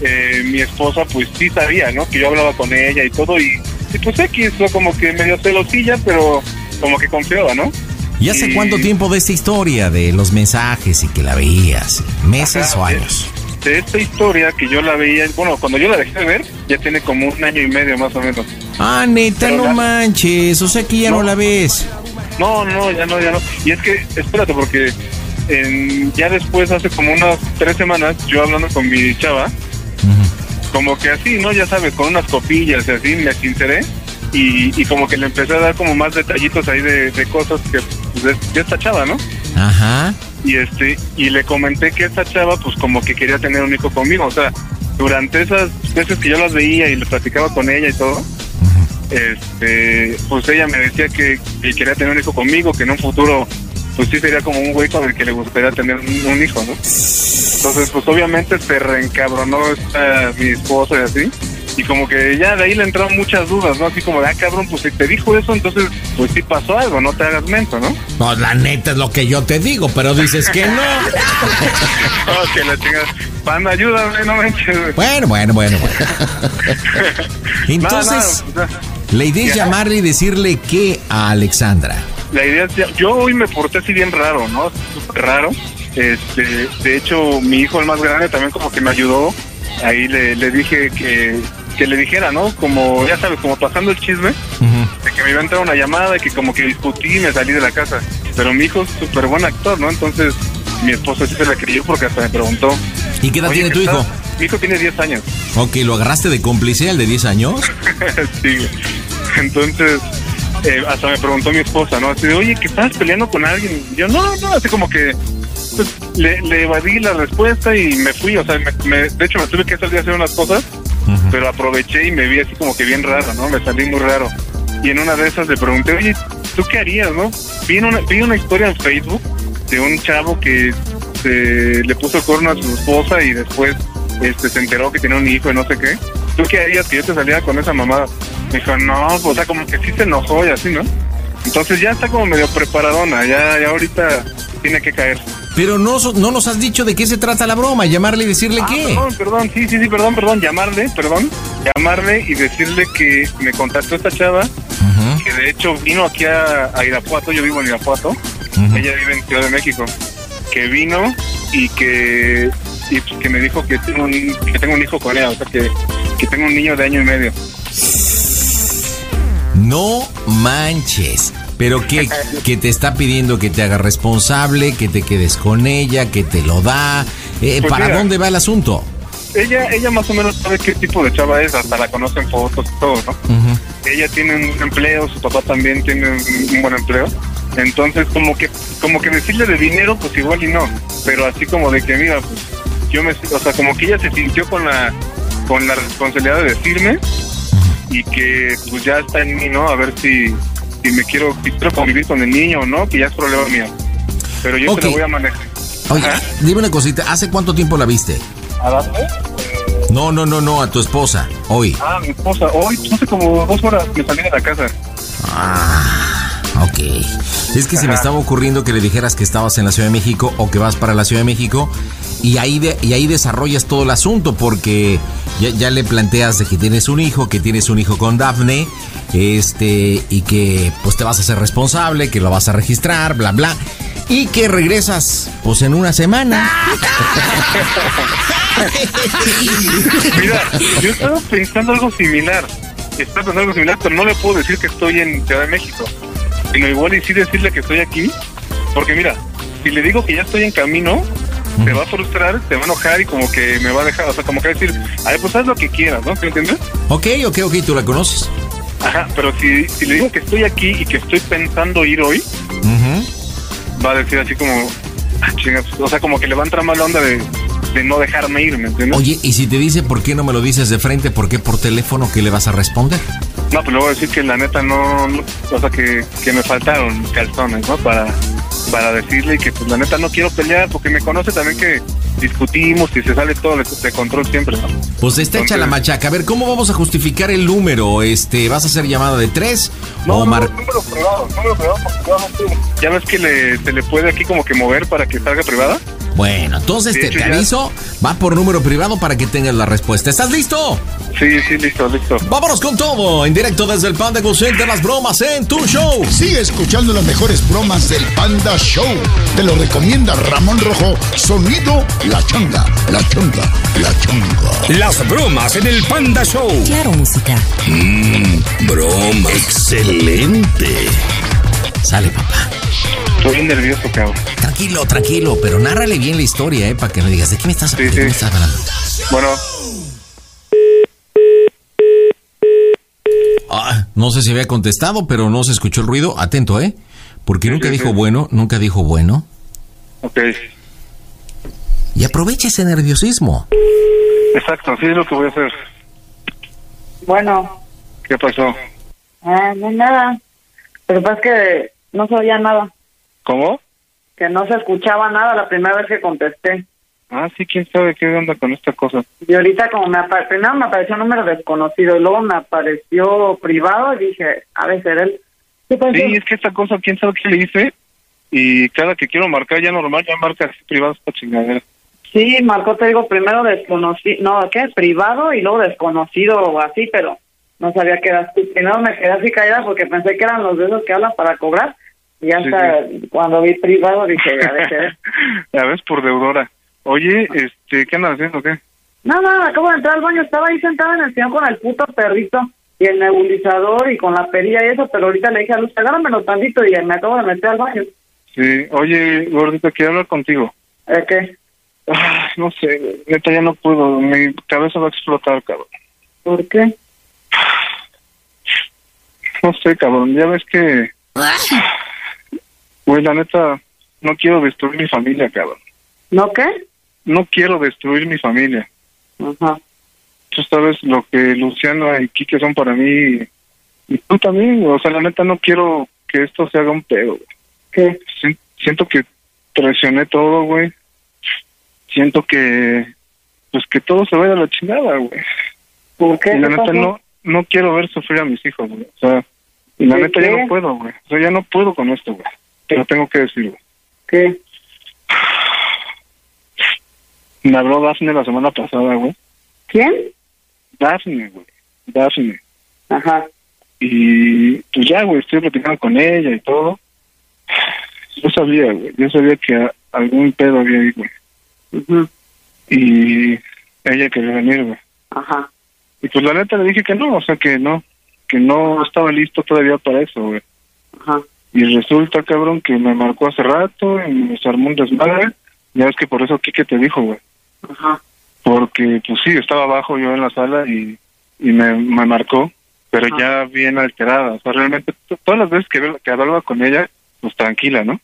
eh, mi esposa pues sí sabía, ¿no? Que yo hablaba con ella y todo, y, y pues X, fue como que medio celosilla, pero como que confiaba, ¿no? ¿Y hace y- cuánto tiempo de esta historia de los mensajes y que la veías? ¿Meses Ajá, o de- años? De esta historia que yo la veía, bueno, cuando yo la dejé de ver, ya tiene como un año y medio más o menos. Ah, neta, Pero no la- manches. O sea que ya no, No. la ves. No, no, ya no, ya no. Y es que, espérate, porque en- ya después, hace como unas tres semanas, yo hablando con mi chava, como que así, ¿no? Ya sabes, con unas copillas y así, me sinceré. Y, y como que le empecé a dar como más detallitos ahí de, de cosas que pues, de, de esta chava, ¿no? Ajá. y este y le comenté que esta chava pues como que quería tener un hijo conmigo o sea durante esas veces que yo las veía y le platicaba con ella y todo este pues ella me decía que, que quería tener un hijo conmigo que en un futuro pues sí sería como un güey con el que le gustaría tener un, un hijo no entonces pues obviamente se reencabronó esta, mi esposa y así y como que ya de ahí le entraron muchas dudas, ¿no? Así como de, ah, cabrón, pues si te dijo eso, entonces, pues sí pasó algo, no te hagas mento, ¿no? No, la neta es lo que yo te digo, pero dices que no. Oh, que la chingada. Panda, ayúdame, no güey. Bueno, bueno, bueno, bueno. Entonces, No, no, la idea es llamarle y decirle que a Alexandra. La idea es, ya- yo hoy me porté así bien raro, ¿no? Súper raro. Este, de hecho, mi hijo, el más grande, también como que me ayudó. Ahí le, le dije que, que le dijera, ¿no? Como, ya sabes, como pasando el chisme, de que me iba a entrar una llamada y que como que discutí y me salí de la casa. Pero mi hijo es súper buen actor, ¿no? Entonces, mi esposa sí se la creyó porque hasta me preguntó. ¿Y qué edad "Oye, tiene ¿qué tu hijo? tal?". Mi hijo tiene 10 años. Ok, ¿lo agarraste de cómplice al de 10 años? sí. Entonces, eh, hasta me preguntó mi esposa, ¿no? Así de, oye, que estabas peleando con alguien. Y yo, no, no, así como que pues, le, le evadí la respuesta y me fui. O sea, me- me- de hecho, me tuve que salir a hacer unas cosas, pero aproveché y me vi así como que bien raro, ¿no? Me salí muy raro. Y en una de esas le pregunté, oye, ¿tú qué harías, no? Vi una, vi una historia en Facebook de un chavo que se, le puso el cuerno a su esposa y después este, se enteró que tenía un hijo y no sé qué. ¿Tú qué harías que yo te saliera con esa mamada? Me dijo, no, o sea, como que sí se enojó y así, ¿no? Entonces ya está como medio preparadona, ya, ya ahorita tiene que caer. Pero no, no nos has dicho de qué se trata la broma, llamarle y decirle Ah, qué. Perdón, perdón, sí, sí, sí, perdón, perdón, llamarle, perdón, llamarle y decirle que me contactó esta chava, que de hecho vino aquí a, a Irapuato, yo vivo en Irapuato, ella vive en Ciudad de México, que vino y que y pues que me dijo que tengo un, que tengo un hijo con ella, o sea, que, que tengo un niño de año y medio. No manches. Pero que, que te está pidiendo que te haga responsable, que te quedes con ella, que te lo da. Eh, Pues ¿Para mira. dónde va el asunto? Ella, ella más o menos sabe qué tipo de chava es, hasta la conocen fotos y todo, ¿no? ella tiene un empleo, su papá también tiene un, un buen empleo. Entonces, como que como que decirle de dinero, pues igual y no. Pero así como de que, mira, pues yo me... O sea, como que ella se sintió con la, con la responsabilidad de decirme y que pues ya está en mí, ¿no? A ver si, si me quiero, si quiero convivir con el niño o no, que ya es problema mío. Pero yo Ok. te lo voy a manejar. Oye, dime una cosita, ¿hace cuánto tiempo la viste? ¿A darle? No, no, no, no, a tu esposa, hoy. Ah, mi esposa. Hoy, pues, hace como dos horas me salí de la casa. Ah, ok. Es que se me estaba ocurriendo que le dijeras que estabas en la Ciudad de México o que vas para la Ciudad de México y ahí, de- y ahí desarrollas todo el asunto porque ya, ya le planteas de que tienes un hijo, que tienes un hijo con Dafne, este, y que pues te vas a hacer responsable, que lo vas a registrar, bla, bla, y que regresas pues en una semana. Mira, yo estaba pensando algo similar. Estaba pensando algo similar, pero no le puedo decir que estoy en Ciudad de México. Sino igual y sí decirle que estoy aquí. Porque mira, si le digo que ya estoy en camino, se va a frustrar, se va a enojar y como que me va a dejar, o sea, como que va a decir, ay, pues haz lo que quieras, ¿no? ¿Me entiendes? Ok, ok, ok, tú la conoces. Ajá, pero si, si le digo que estoy aquí y que estoy pensando ir hoy, va a decir así como, ah, chinga, pues, o sea, como que le va a entrar mal la onda de, de no dejarme ir, ¿me entiendes? Oye, y si te dice por qué no me lo dices de frente, por qué por teléfono, ¿qué le vas a responder? No, pues le voy a decir que la neta no, no- o sea, que, que me faltaron calzones, ¿no? Para, para decirle que pues la neta no quiero pelear porque me conoce también que discutimos y se sale todo de, control siempre, ¿no? Pues está hecha la machaca. A ver, ¿cómo vamos a justificar el número? Este, ¿Vas a hacer llamada de tres? No, o no, mar- número privado, número privado porque no sé. Ya ves que le, se le puede aquí como que mover para que salga privada. Bueno, entonces te, aviso, va por número privado para que tengas la respuesta. ¿Estás listo? Sí, sí, listo, listo. Vámonos con todo, en directo desde el Panda Go Center, las bromas en tu show. Sigue escuchando las mejores bromas del Panda Show. Te lo recomienda Ramón Rojo. Sonido La Changa, La Changa, La Changa. Las bromas en el Panda Show. Claro, música. Mmm, broma. Excelente. Sale, papá. Estoy bien nervioso, cabrón. Tranquilo, tranquilo, pero nárrale bien la historia, ¿eh? Para que me digas, ¿de qué me estás, de me estás hablando? Bueno, Ah, no sé si había contestado, pero no se escuchó el ruido. Atento, ¿eh? Porque nunca sí, dijo sí. bueno, nunca dijo bueno. ok. Y aprovecha ese nerviosismo. Exacto, sí es lo que voy a hacer. Bueno, ¿Qué pasó? ah, no nada. Pero pasa que no se oía nada, ¿Cómo? que no se escuchaba nada la primera vez que contesté. Ah, sí, quién sabe qué onda con esta cosa. Y ahorita como me apa- primero me apareció un número desconocido y luego me apareció privado y dije, a ver, será él. ¿Qué pasó? Sí, es que esta cosa, quién sabe qué le hice. Y cada que quiero marcar ya normal, ya marca así privado esta chingadera. Sí, marcó, te digo, primero desconocido, no, ¿qué? Privado y luego desconocido o así, pero no sabía que eras tú. Primero me quedé así caída porque pensé que eran los de esos que hablan para cobrar. Y Sí, hasta cuando vi privado dije, a ver. Ya ves, por deudora. Oye, este, ¿qué andas haciendo, qué? No, no, acabo de entrar al baño, estaba ahí sentada en el sillón con el puto perrito y el nebulizador y con la perilla y eso, pero ahorita le dije a Luz, agárramelo tantito y me acabo de meter al baño. Sí, oye, gordita, quiero hablar contigo. ¿Eh, qué? Ah, no sé, neta ya no puedo, mi cabeza va a explotar, cabrón. ¿Por qué? No sé, cabrón, ya ves que... Güey, la neta, no quiero destruir mi familia, cabrón. ¿No qué? No quiero destruir mi familia. Ajá. Tú sabes lo que Luciano y Quique son para mí y tú también, güey. o sea, la neta no quiero que esto se haga un pedo. güey. ¿Qué? Si- Siento que traicioné todo, güey. Siento que, pues que todo se vaya a la chingada, güey. ¿Por qué? Y la ¿Qué neta pasó? no, no quiero ver sufrir a mis hijos, güey. O sea, y la ¿De neta ya no puedo, güey. O sea, ya no puedo con esto, güey. Te lo tengo que decir, güey. ¿Qué? Me habló Daphne la semana pasada, güey. ¿Quién? Daphne, güey. Daphne. Ajá. Y pues ya, güey, estoy platicando con ella y todo. Yo sabía, güey. Yo sabía que algún pedo había ahí, güey. Ujú. Y ella quería venir, güey. Ajá. Y pues la neta le dije que no, o sea, que no. Que no estaba listo todavía para eso, güey. Ajá. Y resulta, cabrón, que me marcó hace rato y me armó un desmadre. Ya es que por eso Kike te dijo, güey. Ajá. Porque, pues sí, estaba abajo yo en la sala y, y me, me marcó, pero ya bien alterada. O sea, realmente, todas las veces que, que hablaba con ella, pues tranquila, ¿no?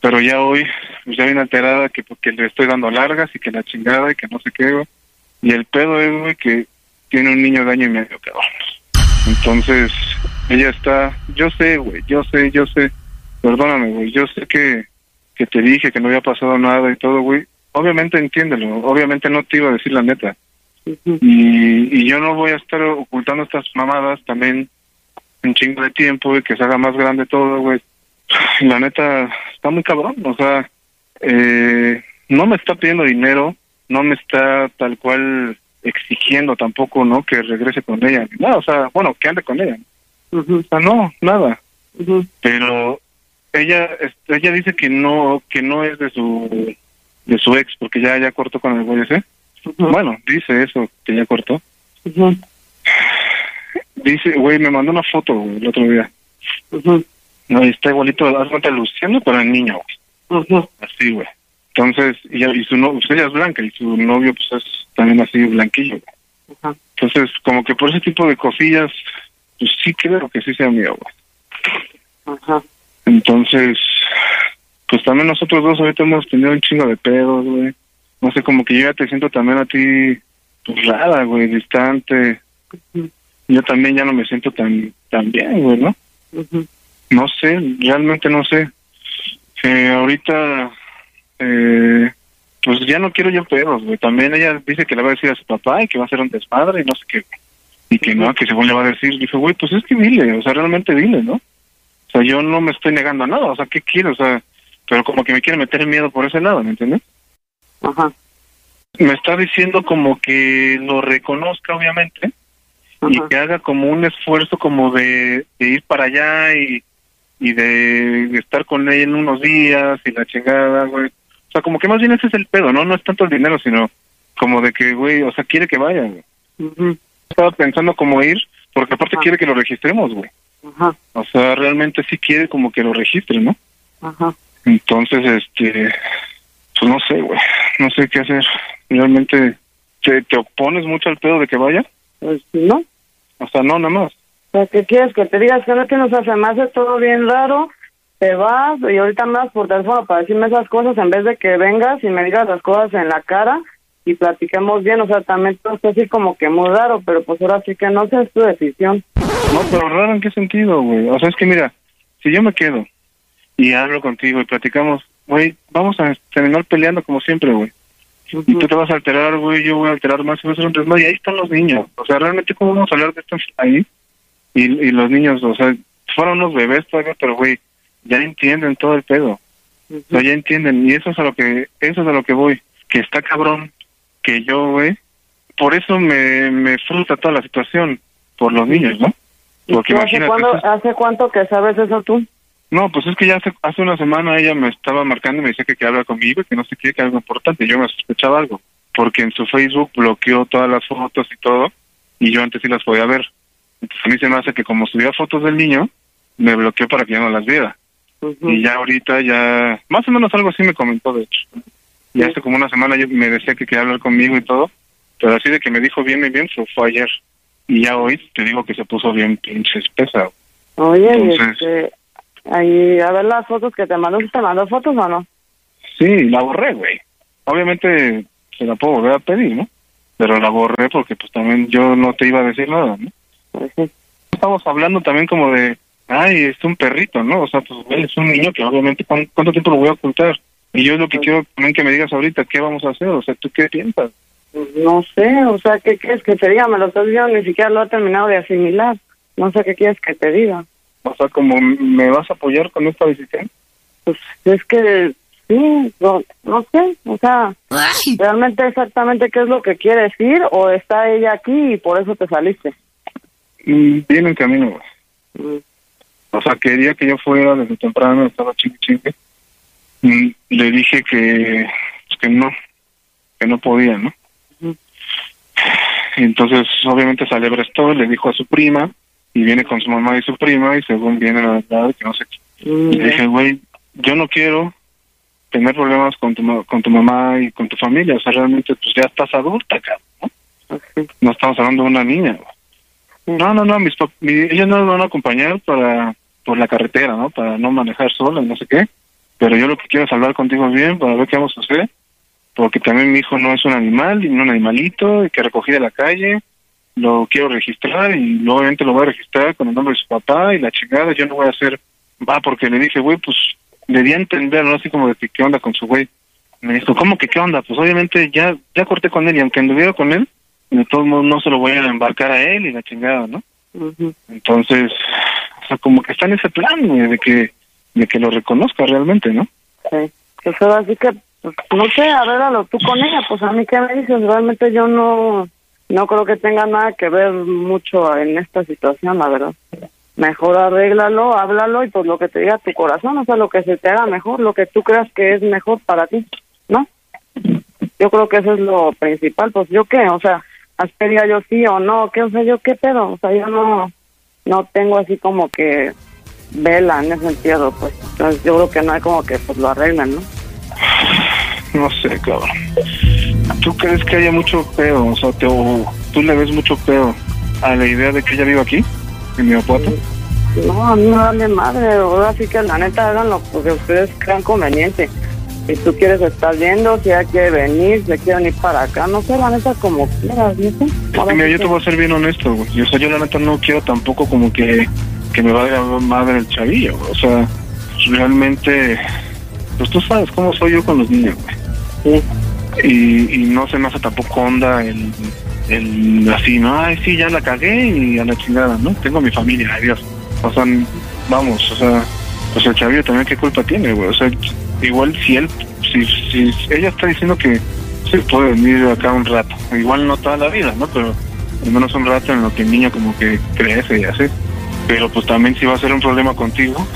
Pero ya hoy, pues ya bien alterada, que porque le estoy dando largas y que la chingada y que no sé qué, güey. Y el pedo es, güey, que tiene un niño de año y medio, cabrón. Entonces, ella está, yo sé, güey, yo sé, yo sé, perdóname, güey, yo sé que, que te dije que no había pasado nada y todo, güey. Obviamente entiéndelo, obviamente no te iba a decir la neta. Y, y yo no voy a estar ocultando estas mamadas también un chingo de tiempo y que se haga más grande todo, güey. La neta, está muy cabrón, o sea, eh, no me está pidiendo dinero, no me está tal cual exigiendo tampoco, ¿no? Que regrese con ella. No, o sea, bueno, que ande con ella. O sea, no, nada. Pero ella ella dice que no que no es de su de su ex porque ya ya cortó con el güey ese. Bueno, dice eso, que ya cortó. Dice, güey, me mandó una foto güey, el otro día. No, y está igualito, haz cuenta Luciano, pero el niño, güey. Así, güey. Entonces, y, y su no, pues ella es blanca y su novio, pues es también así blanquillo, güey. Entonces, como que por ese tipo de cosillas, pues sí creo que sí sea mío, güey. Ajá. Entonces, pues también nosotros dos ahorita hemos tenido un chingo de pedos, güey. No sé, como que yo ya te siento también a ti, pues rara, güey, distante. Yo también ya no me siento tan, tan bien, güey, ¿no? No sé, realmente no sé. Eh, ahorita, eh, pues ya no quiero yo pedos, güey. También ella dice que le va a decir a su papá y que va a ser un desmadre y no sé qué. Y que no, que según le va a decir. Dije, güey, pues es que dile, o sea, realmente dile, ¿no? O sea, yo no me estoy negando a nada, o sea, ¿qué quiero? O sea, pero como que me quiere meter miedo por ese lado, ¿me entiendes? Ajá. Me está diciendo como que lo reconozca, obviamente, y que haga como un esfuerzo como de, de ir para allá y, y de, de estar con ella en unos días y la chingada, güey. O sea, como que más bien ese es el pedo, ¿no? No es tanto el dinero, sino como de que, güey, o sea, quiere que vaya, güey. Estaba pensando como ir, porque aparte quiere que lo registremos, güey. Ajá. O sea, realmente sí quiere como que lo registre, ¿no? Ajá. Entonces, este, pues no sé, güey, no sé qué hacer. Realmente, ¿te, te opones mucho al pedo de que vaya? Pues no. O sea, no, nada más. ¿qué quieres que te digas? Que no que nos hace más de todo bien raro. Te vas y ahorita me das por teléfono para decirme esas cosas en vez de que vengas y me digas las cosas en la cara y platiquemos bien. O sea, también todo está así como que muy raro, pero pues ahora sí que no sé, es tu decisión. No, pero raro en qué sentido, güey. O sea, es que mira, si yo me quedo y hablo contigo y platicamos, güey, vamos a terminar peleando como siempre, güey. Y tú te vas a alterar, güey, yo voy a alterar más y desmadre. Y ahí están los niños. O sea, realmente, ¿cómo vamos a hablar de esto ahí? Y, y los niños, o sea, fueron unos bebés todavía, pero, güey, ya entienden todo el pedo. O sea, ya entienden. Y eso es a lo que, eso es a lo que voy. Que está cabrón que yo, güey, por eso me, me frustra toda la situación. Por los niños, ¿no? Porque ¿Y hace, cuándo- eso ¿Hace cuánto que sabes eso tú? no, pues es que ya hace, hace una semana ella me estaba marcando y me decía que quería hablar conmigo y que no sé qué, que algo importante. Yo me sospechaba algo, porque en su Facebook bloqueó todas las fotos y todo, y yo antes sí las podía ver. Entonces a mí se me hace que como subía fotos del niño, me bloqueó para que ya no las viera. Y ya ahorita ya, más o menos algo así me comentó, de hecho. Y hace como una semana yo me decía que quería hablar conmigo y todo, pero así de que me dijo bien y bien, fue, ayer. Y ya hoy te digo que se puso bien pinche espesa. Oye, y Entonces- este, ahí, a ver las fotos que te mandó, ¿sí ¿te mandó fotos o no? Sí, la borré, güey. Obviamente se la puedo volver a pedir, ¿no? Pero la borré porque pues también yo no te iba a decir nada, ¿no? Estamos hablando también como de, ay, es un perrito, ¿no? O sea, pues es un niño que obviamente, ¿cuán- ¿cuánto tiempo lo voy a ocultar? Y yo es lo que quiero también que me digas ahorita, ¿qué vamos a hacer? O sea, ¿tú qué piensas? Pues no sé, o sea, ¿qué quieres que te diga? Me lo estás diciendo, ni siquiera lo he terminado de asimilar. No sé qué quieres que te diga. O sea, como me vas a apoyar con esta decisión. Pues es que sí, no, no sé, o sea, realmente exactamente qué es lo que quiere decir o está ella aquí y por eso te saliste. Mm, Viene en camino, güey. O sea, quería que yo fuera desde temprano, estaba chingue chingue. Mm, Le dije que, pues, que no, que no podía, ¿no? Entonces, obviamente se alebrestó, le dijo a su prima, y viene con su mamá y su prima, y según viene la verdad, que no sé qué. Y le dije, güey, yo no quiero tener problemas con tu, con tu mamá y con tu familia, o sea, realmente, pues ya estás adulta, cabrón, ¿no? No estamos hablando de una niña, güey. No, no, no, mis mi- ellos nos van a acompañar para por la carretera, ¿no? Para no manejar sola, no sé qué. Pero yo lo que quiero es hablar contigo bien para ver qué vamos a hacer. Porque también mi hijo no es un animal, y no un animalito y que recogí de la calle. Lo quiero registrar y obviamente lo voy a registrar con el nombre de su papá y la chingada. Yo no voy a hacer, va, porque le dije, güey, pues le di a entender, ¿no? Así como de que qué onda con su güey. Me dijo, ¿cómo que qué onda? Pues obviamente ya ya corté con él y aunque anduviera con él, de todos modos no se lo voy a embarcar a él y la chingada, ¿no? Entonces, o sea, como que está en ese plan, güey, de que, de que lo reconozca realmente, ¿no? Sí. Pues ahora sí que, pues, no sé, arréglalo tú con ella, pues a mí qué me dices, realmente yo no, no creo que tenga nada que ver mucho en esta situación, la verdad. Mejor arréglalo, háblalo y pues lo que te diga tu corazón, o sea, lo que se te haga mejor, lo que tú creas que es mejor para ti, ¿no? Yo creo que eso es lo principal, pues yo qué, o sea, aspiraría yo sí o no, qué, o sea, yo qué pedo, o sea, yo no, no tengo así como que vela en ese sentido, pues. Entonces yo creo que no hay como que pues lo arreglan, ¿no? No sé, cabrón. ¿Tú crees que haya mucho pedo? O sea, te, o tú le ves mucho pedo a la idea de que ella viva aquí, en Irapuato. No, a mí me vale madre, ahora sí que la neta háganlo porque ustedes crean conveniente. Si tú quieres estar viendo, si ella quiere venir, si quiere venir para acá, no sé, la neta como quieras. Ahora Mira, sí yo que- te voy a ser bien honesto, güey. O sea, yo la neta no quiero tampoco como que, que me valga madre el chavillo. güey. O sea, realmente, pues tú sabes cómo soy yo con los niños, güey. Y, y no se me hace tampoco onda el, el así, ¿no? Ay, sí, ya la cagué y a la chingada, ¿no? Tengo mi familia, adiós. O sea, vamos, o sea, pues el chavillo también qué culpa tiene, güey. O sea, igual si él, si, si ella está diciendo que sí puede venir acá un rato, igual no toda la vida, ¿no? Pero al menos un rato en lo que el niño como que crece y así. Pero pues también si va a ser un problema contigo,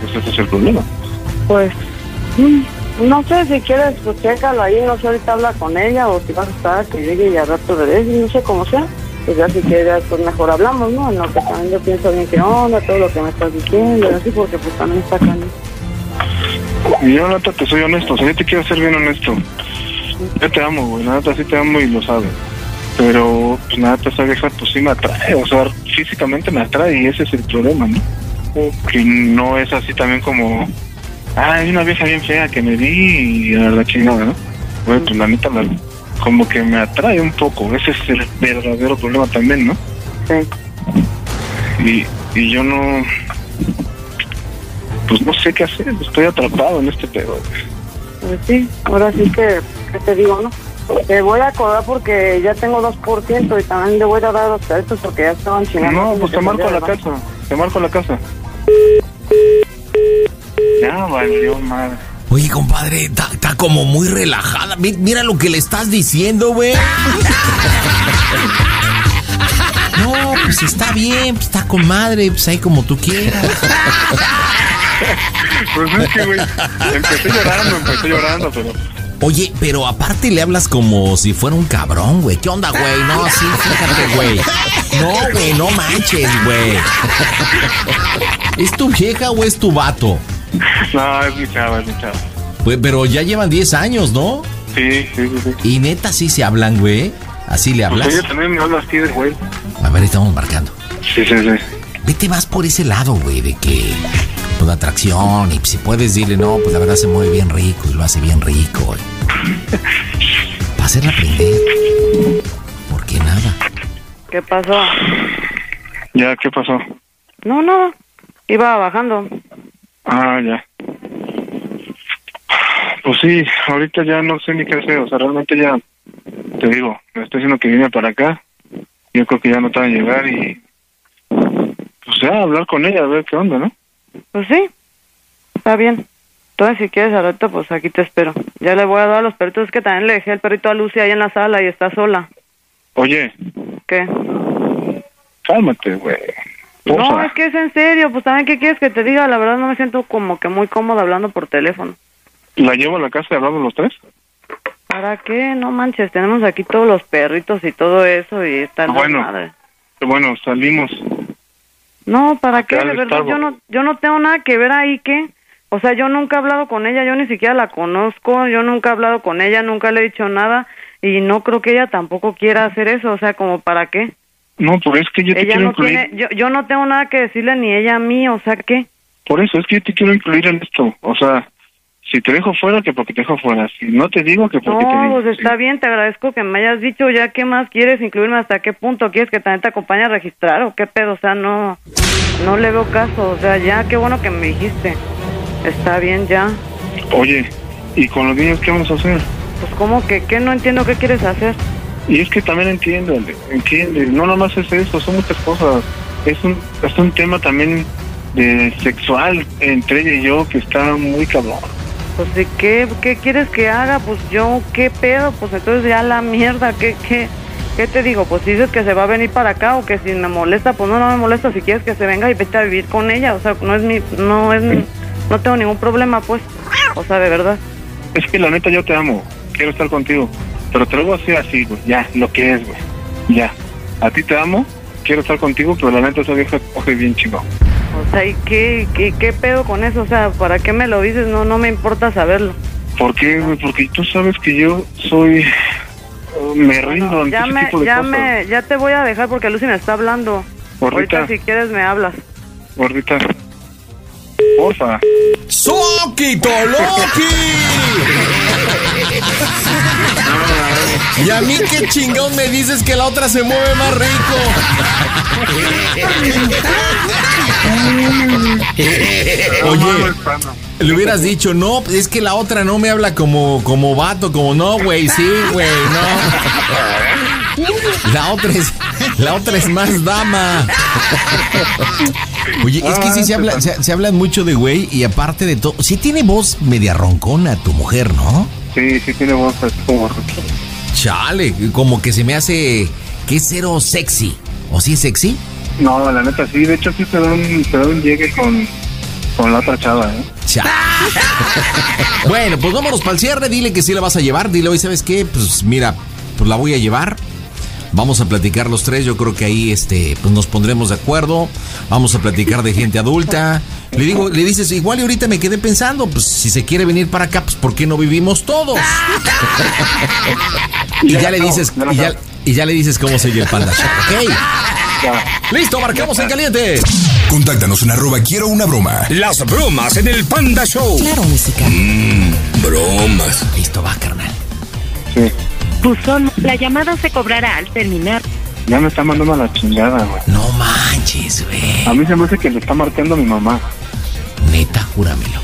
pues ese es el problema. Pues, mm, no sé, si quieres, pues chécalo ahí, no sé, ahorita habla con ella o si vas a estar que llegue y al rato de no sé cómo sea. Pues ya si quieres, pues mejor hablamos, ¿no? En lo que también yo pienso bien qué onda, todo lo que me estás diciendo, así, porque pues también está acá. Y yo, la neta, te soy honesto. O sea, yo te quiero ser bien honesto. Yo te amo, güey. La neta, sí te amo y lo sabes. Pero, pues, neta, esa vieja, pues, sí me atrae. O sea, físicamente me atrae y ese es el problema, ¿no? Que no es así también como... Ah, hay una vieja bien fea que me vi y a la chingada, ¿no? Güey, pues, la neta, la- como que me atrae un poco. Ese es el verdadero problema también, ¿no? Sí. Y, y yo no... Pues no sé qué hacer. Estoy atrapado en este pedo. Pues sí, ahora sí que, que te digo, ¿no? Te voy a cobrar porque ya tengo 2% y también le voy a dar los perritos porque ya estaban chingando. No, pues te marco a la casa. Te marco a la casa. Ya valió madre. Oye, compadre, está como muy relajada. Mi- Mira lo que le estás diciendo, güey. No, pues está bien, pues está con madre, pues ahí como tú quieras. Pues es que, güey, empecé llorando, empecé llorando, pero... Oye, pero aparte le hablas como si fuera un cabrón, güey. ¿Qué onda, güey? No, sí, fíjate, güey. No, güey, no manches, güey. ¿Es tu vieja o es tu vato? No, es mi chava, es mi chava. Pues, pero ya llevan 10 años, ¿no? Sí, sí, sí, sí. Y neta sí se hablan, güey. Así le Pues hablas. ella también me habla así de güey. A ver, estamos marcando. Sí, sí, sí. Vete más por ese lado, güey, de que pues de atracción y si puedes decirle, no, pues la verdad se mueve bien rico y lo hace bien rico. Para hacerla aprender. Porque nada. ¿Qué pasó? Ya, ¿qué pasó? No, no, iba bajando. Ah, ya. Pues sí, ahorita ya no sé ni qué hacer. O sea, realmente ya, te digo, me estoy diciendo que vine para acá. Yo creo que ya no te van a llegar y... Pues ya, hablar con ella, a ver qué onda, ¿no? Pues sí, está bien. Entonces, si quieres rato, pues aquí te espero. Ya le voy a dar a los perritos. Es que también le dejé el perrito a Lucy ahí en la sala y está sola. Oye, ¿Qué? cálmate, güey. No, es que es en serio. Pues también, ¿qué quieres que te diga? La verdad no me siento como que muy cómoda hablando por teléfono. ¿La llevo a la casa y hablamos los tres? ¿Para qué? No manches, tenemos aquí todos los perritos y todo eso y está la Bueno. madre. Bueno, salimos. No, ¿para qué? De verdad, yo no, yo no tengo nada que ver ahí, ¿qué? O sea, yo nunca he hablado con ella, yo ni siquiera la conozco, yo nunca he hablado con ella, nunca le he dicho nada y no creo que ella tampoco quiera hacer eso, o sea, como para qué. No, pero es que yo te Ella quiero no incluir. tiene, yo, yo no tengo nada que decirle ni ella a mí, o sea, ¿qué? Por eso, es que yo te quiero incluir en esto. O sea, si te dejo fuera, que porque te dejo fuera. Si no te digo, que porque te No, digo. pues está bien, te agradezco que me hayas dicho ya qué más quieres incluirme, hasta qué punto quieres que también te acompañe a registrar o qué pedo, o sea, no, no le veo caso, o sea, ya, qué bueno que me dijiste. Está bien, ya. Oye, ¿y con los niños qué vamos a hacer? Pues como que, ¿qué? No entiendo qué quieres hacer. Y es que también entiende, entiende. No nomás es eso, son muchas cosas. Es un, es un tema también de sexual entre ella y yo que está muy cabrón. Pues de qué, qué quieres que haga, pues yo, qué pedo, pues entonces ya la mierda, qué, qué, qué te digo, pues dices que se va a venir para acá o que si me molesta, pues no, no me molesta, si quieres que se venga y vete a vivir con ella, o sea, no es mi, no es, mi- no tengo ningún problema, pues, o sea, de verdad. Es que la neta yo te amo, quiero estar contigo. Pero te lo voy a decir así, güey, ya, lo que es, güey. Ya. A ti te amo, quiero estar contigo, pero la neta esa vieja coge bien chingón. O sea, ¿y qué, qué, qué pedo con eso? O sea, ¿para qué me lo dices? No, no me importa saberlo. ¿Por qué, güey? Porque tú sabes que yo soy... me rindo ante Ya ese me, tipo de ya cosas. me, ya te voy a dejar porque Lucy me está hablando. Gordita. Ahorita si quieres me hablas. Gordita. Porfa. ¡Soquito Loki! Y a mí qué chingón me dices que la otra se mueve más rico. Oye, le hubieras dicho, no, es que la otra no me habla como, como vato, como no, güey, sí, güey, no. La otra es, la otra es más dama. Oye, es que sí se habla, se, se hablan mucho de güey y aparte de todo, sí tiene voz media roncona tu mujer, ¿no? Sí, sí tiene voz así como... Chale, como que se me hace que es cero sexy. ¿O sí es sexy? No, la neta sí, de hecho sí se da un, se da un llegue con, con la otra chava, ¿eh? Bueno, pues vámonos para el cierre. Dile que sí la vas a llevar. Dile hoy, ¿sabes qué? Pues mira, pues la voy a llevar. Vamos a platicar los tres, yo creo que ahí este, pues nos pondremos de acuerdo. Vamos a platicar de gente adulta. Le digo, le dices, igual y ahorita me quedé pensando, pues si se quiere venir para acá, pues ¿por qué no vivimos todos? y ya le dices, y ya, y ya le dices cómo se oye el panda show, Listo, marcamos en caliente. Contáctanos en arroba quiero una broma. Las bromas en el Panda Show. Claro, música. Mmm, bromas. Listo, va, carnal. Buzón, la llamada se cobrará al terminar. Ya me está mandando a la chingada, güey. No manches, güey. A mí se me hace que le está marcando a mi mamá. Neta, júramelo.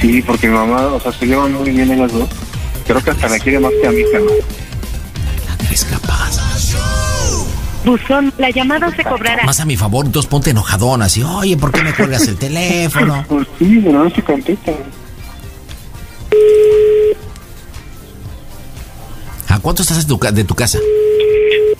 Sí, porque mi mamá, o sea, se llevan muy bien ellas dos. Creo que hasta la quiere más que a mí, cabrón. Eres capaz. Buzón, la llamada se cobrará. Más a mi favor, entonces ponte enojadón, así, oye, ¿por qué me cuelgas el teléfono? Pues sí, pero no se contesta. ¿A cuánto estás de tu, de tu casa?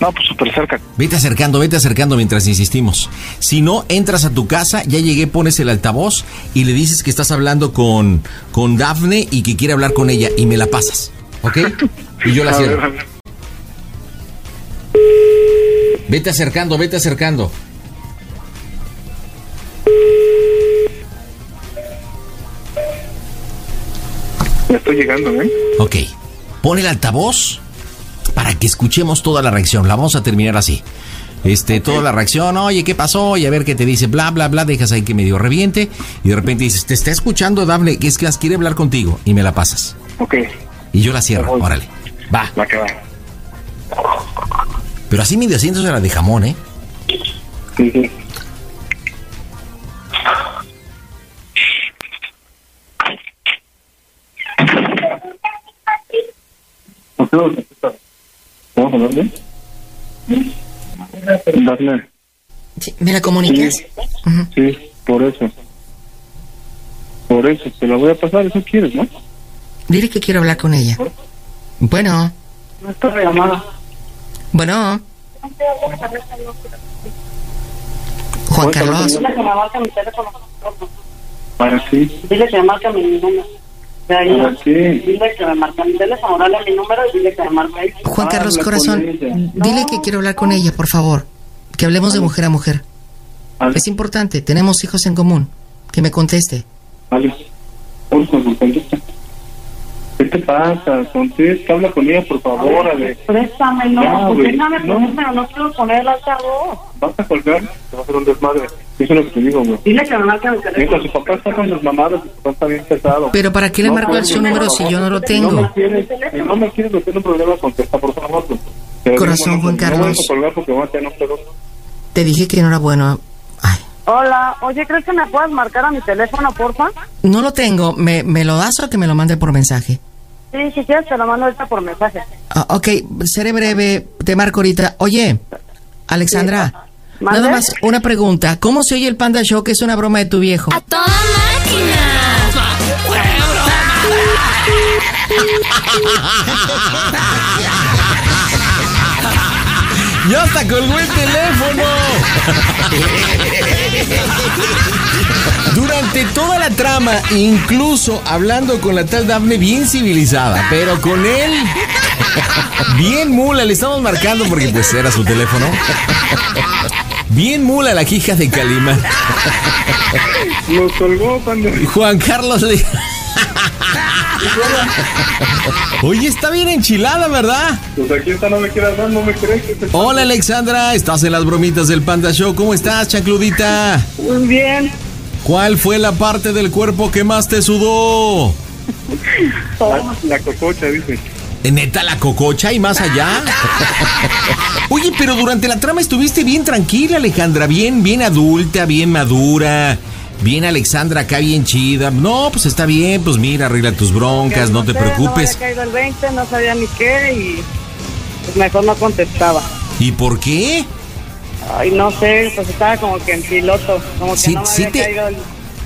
No, pues súper cerca. Vete acercando, vete acercando mientras insistimos. Si no, entras a tu casa, ya llegué, pones el altavoz y le dices que estás hablando con, con Dafne y que quiere hablar con ella y me la pasas, ¿ok? Y yo la cierro. Vete acercando, vete acercando. Ya estoy llegando, ¿eh? Ok. Pon el altavoz para que escuchemos toda la reacción. La vamos a terminar así. Este, toda la reacción, oye, ¿qué pasó? Y a ver qué te dice, bla, bla, bla, dejas ahí que medio reviente. Y de repente dices, te está escuchando, Dable, que es que las quiere hablar contigo. Y me la pasas. Ok, Y yo la cierro, órale. Va. va que va. Pero así medio haciéndose la de jamón, ¿eh? Sí, sí. ¿Me la comunicas? Sí, sí, por eso. Por eso, te la voy a pasar, eso quieres, ¿no? Dile que quiero hablar con ella. Bueno, No está llamada. Bueno. Juan Carlos. Dile que me marque mi teléfono. Para sí. Dile que me marque mi número. De ahí. ¿Para qué? Dile que me marque mi teléfono, dale mi número y dile que me marque ahí. Juan Carlos Habla con Corazón, dile que quiero hablar con ella, por favor. Que hablemos de mujer a mujer. Es importante, tenemos hijos en común. Que me conteste. Alex, por favor, contesta. ¿Qué te pasa? Contesta, habla con ella, por favor, Alex. Préstame, no, Ya, pues déjame no. poner, pero no quiero poner el altavoz. Vas a colgar, te va a hacer un desmadre. Eso es lo que te digo, güey. Dile que me marque mi Mientras teléfono. su papá está con sus mamadas, su papá está bien pesado. Pero ¿para qué le marco puedes, su número si yo no lo No tengo? me quieres, si no me quieres meter un problema, contesta, por favor. digo, Corazón, Juan No voy Carlos. a colgar porque voy a tener un. Te dije que no era bueno. Hola, oye, ¿crees que me puedas marcar a mi teléfono, porfa? No lo tengo. ¿Me, me lo das o que me lo mande por mensaje? Sí, si quieres te lo mando ahorita por mensaje. Ah, ok, seré breve. Te marco ahorita. Oye, Alexandra. Nada más una pregunta. ¿Cómo se oye el Panda Show que es una broma de tu viejo? ¡A toda máquina! ¡Ya hasta colgó el teléfono! Durante toda la trama, incluso hablando con la tal Daphne bien civilizada, pero con él bien mula, le estamos marcando porque pues era su teléfono. Bien mula la hija de Calima. Lo colgó cuando... Juan Carlos le... Oye, está bien enchilada, ¿verdad? Pues aquí está, no me quieras dar, no me crees que te... Hola Alexandra, estás en las bromitas del Panda Show. ¿Cómo estás, chancludita? Muy bien. ¿Cuál fue la parte del cuerpo que más te sudó? La, la cococha, dice. ¿Neta la cococha y más allá? Oye, pero durante la trama estuviste bien tranquila, Alejandra, bien, bien adulta, bien madura. Bien, Alexandra, acá bien chida. No, pues está bien, pues mira, arregla tus broncas, no te sé, preocupes. No había caído el 20, no sabía ni qué y pues mejor no contestaba. ¿Y por qué? Ay, no sé, pues estaba como que en piloto, como que Sí, no me sí había te- caído el...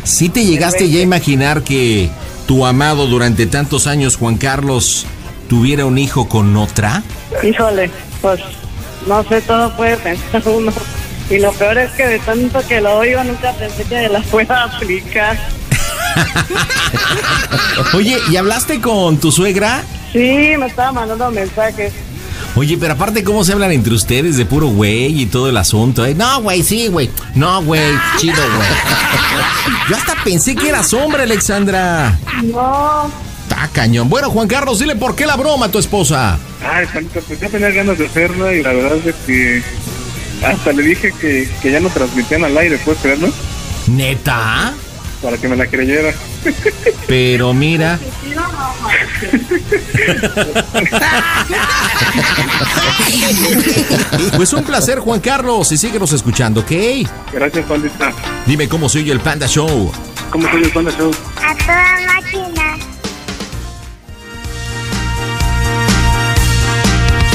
¿Sí te llegaste ya a imaginar que tu amado durante tantos años, Juan Carlos, tuviera un hijo con otra? Híjole, pues no sé, todo puede pensar uno. Y lo peor es que de tanto que lo oigo nunca pensé que la pueda aplicar. Oye, ¿y hablaste con tu suegra? Sí, me estaba mandando mensajes. Oye, pero aparte, ¿cómo se hablan entre ustedes de puro güey y todo el asunto? eh? No, güey, sí, güey. No, güey, chido, güey. Yo hasta pensé que eras hombre, Alexandra. No. Está cañón. Bueno, Juan Carlos, dile por qué la broma a tu esposa. Ay, Juanito, pues ya tenía ganas de hacerla y la verdad es que hasta le dije que, que ya no transmitían al aire, ¿puedes creerlo? ¿Neta? Para que me la creyera. Pero mira. Pues un placer, Juan Carlos, y síguenos escuchando, ¿ok? Gracias, Pandita. Dime cómo se oye el Panda Show. ¿Cómo soy el Panda Show? A toda máquina.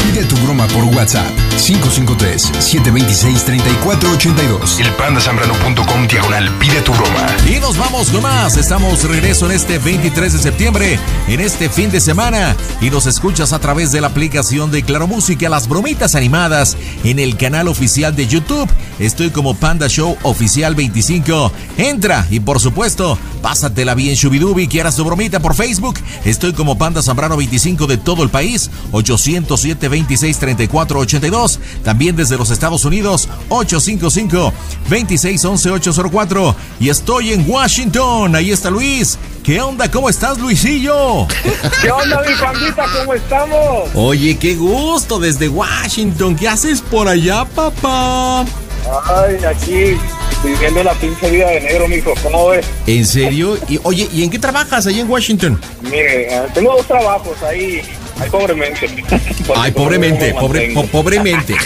Pide tu broma por WhatsApp 553-726-3482. Elpandasambrano.com diagonal pide tu broma. Y nos vamos con más. Estamos regreso en este 23 de septiembre, en este fin de semana. Y nos escuchas a través de la aplicación de Claro Música, las bromitas animadas en el canal oficial de YouTube. Estoy como Panda Show Oficial 25. Entra y por supuesto, pásatela bien, Shubidubi. Quieras tu bromita por Facebook. Estoy como Panda Zambrano 25 de todo el país. 807 26 34 82. También desde los Estados Unidos, 855 26 11 804. Y estoy en Washington. Ahí está Luis. ¿Qué onda? ¿Cómo estás, Luisillo? ¿Qué onda, mi pandita? ¿Cómo estamos? Oye, qué gusto desde Washington. ¿Qué haces por allá, papá? Ay, aquí viviendo la pinche vida de negro, mijo. ¿Cómo ves? ¿En serio? Y, oye, ¿y en qué trabajas allá en Washington? Mire, eh, tengo dos trabajos ahí. Ay, pobremente. Ay, pobremente, pobre, po- pobremente.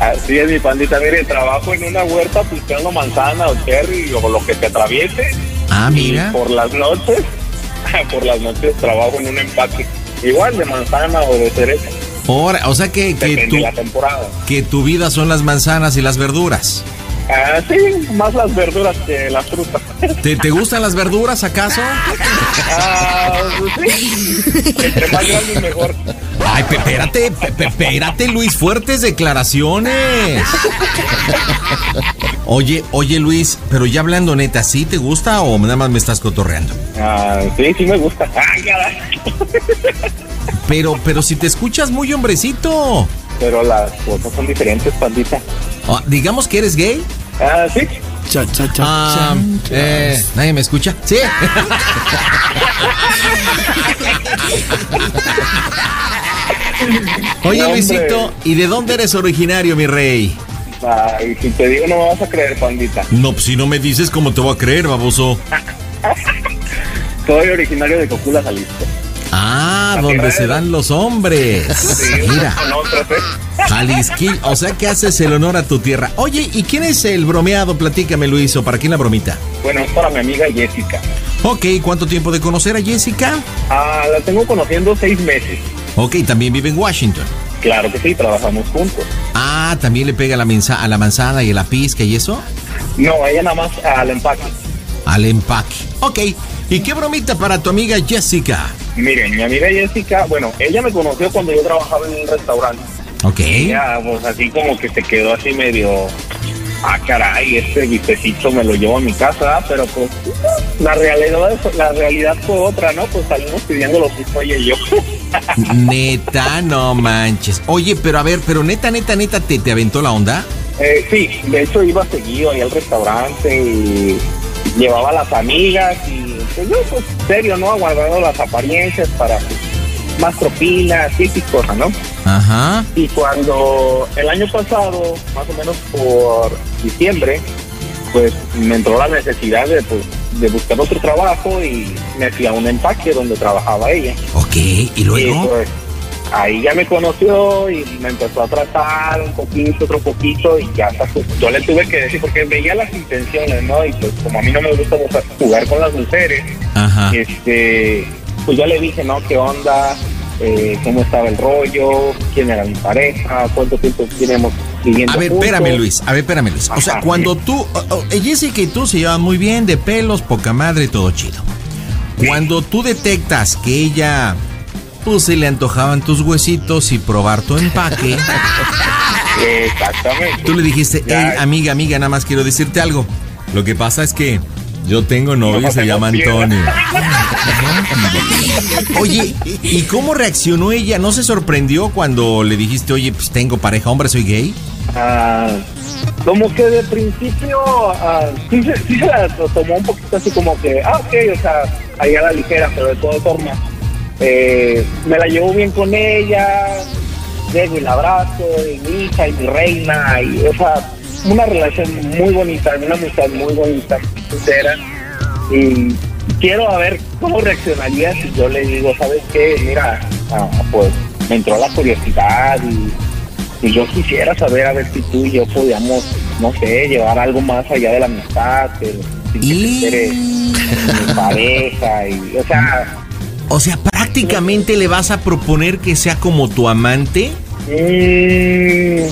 Así es, mi pandita. Mire, trabajo en una huerta pisando manzana o cherry o lo que te atraviese. Ah, mira. Y por las noches, por las noches trabajo en un empaque. Igual de manzana o de cereza. Ahora, o sea que, que, tu, la temporada. que tu vida son las manzanas y las verduras. Ah, sí, más las verduras que las frutas. ¿Te, te gustan las verduras acaso? Ah, sí. Entre más grande mejor. Ay, espérate, espérate, Luis, fuertes declaraciones. Oye, oye, Luis, pero ya hablando neta, ¿sí te gusta o nada más me estás cotorreando? Ah, sí, sí me gusta. Ay, caray. Pero, pero si te escuchas muy hombrecito. Pero las cosas son diferentes, pandita. Ah, digamos que eres gay. Ah, sí. Cha, cha, cha, Ah, cha. eh, ¿Nadie me escucha? Sí. Oye, hombre. Luisito, ¿y de dónde eres originario, mi rey? Ay, si te digo no me vas a creer, pandita. No, pues si no me dices, ¿cómo te voy a creer, baboso? Soy originario de Cocula, Jalisco. Ah, donde se dan los hombres. Sí, Mira, trate. Jalisquil, o sea que haces el honor a tu tierra. Oye, ¿y quién es el bromeado? Platícame, Luis, o para quién la bromita. Bueno, es para mi amiga Jessica. Ok, ¿cuánto tiempo de conocer a Jessica? Ah, la tengo conociendo seis meses. Ok, también vive en Washington. Claro que sí, trabajamos juntos. Ah, también le pega la mensa- a la manzana y a la pizca y eso. No, ella nada más al empaque. Al empaque. Ok, ¿y qué bromita para tu amiga Jessica? Miren, mi amiga Jessica, bueno, ella me conoció cuando yo trabajaba en un restaurante. Ok. Ella, pues así como que se quedó así medio. Ah, caray, este bifecito me lo llevo a mi casa, ¿ah? pero pues la realidad, la realidad fue otra, ¿no? Pues salimos pidiendo lo mismo ella y yo. Neta, no manches. Oye, pero a ver, pero neta, neta, neta, ¿te, te aventó la onda? Eh, sí, de hecho iba seguido ahí al restaurante y llevaba a las amigas y yo, pues serio, ¿no? Aguardando las apariencias para más propina, típico cosa, ¿no? Ajá. Y cuando el año pasado, más o menos por diciembre, pues me entró la necesidad de, pues, de buscar otro trabajo y me fui a un empaque donde trabajaba ella. Ok, ¿y luego? Y, pues, ahí ya me conoció y me empezó a tratar un poquito, otro poquito y ya hasta yo le tuve que decir porque veía las intenciones, ¿no? Y pues como a mí no me gusta jugar con las mujeres, Ajá. este, pues yo le dije, ¿no? ¿Qué onda? Eh, ¿Cómo estaba el rollo? ¿Quién era mi pareja? ¿Cuánto tiempo tenemos viviendo A ver, juntos? espérame, Luis. A ver, espérame, Luis. O sea, cuando tú. oh, oh, Jessica y tú se llevan muy bien, de pelos, poca madre, todo chido. Cuando tú detectas que ella. Pues se le antojaban tus huesitos y probar tu empaque. Exactamente. Tú le dijiste, hey, amiga, amiga, nada más quiero decirte algo. Lo que pasa es que Yo tengo novio, se llama Antonio. Oye, ¿y cómo reaccionó ella? ¿No se sorprendió cuando le dijiste, oye, pues tengo pareja, hombre, soy gay? Ah, como que de principio ah, sí, se, sí se la tomó un poquito así como que, ah, ok, o sea, ahí a la ligera, pero de todas formas, eh, me la llevo bien con ella, llego y la abrazo, y mi hija, y mi reina, y, o sea, una relación muy bonita, una amistad muy bonita, sincera, y quiero a ver cómo reaccionaría si yo le digo, ¿sabes qué? Mira, ah, pues me entró la curiosidad y y yo quisiera saber a ver si tú y yo podíamos, no sé, llevar algo más allá de la amistad, que, que eres mi pareja, y, o sea... O sea, prácticamente le vas a proponer que sea como tu amante. Mm,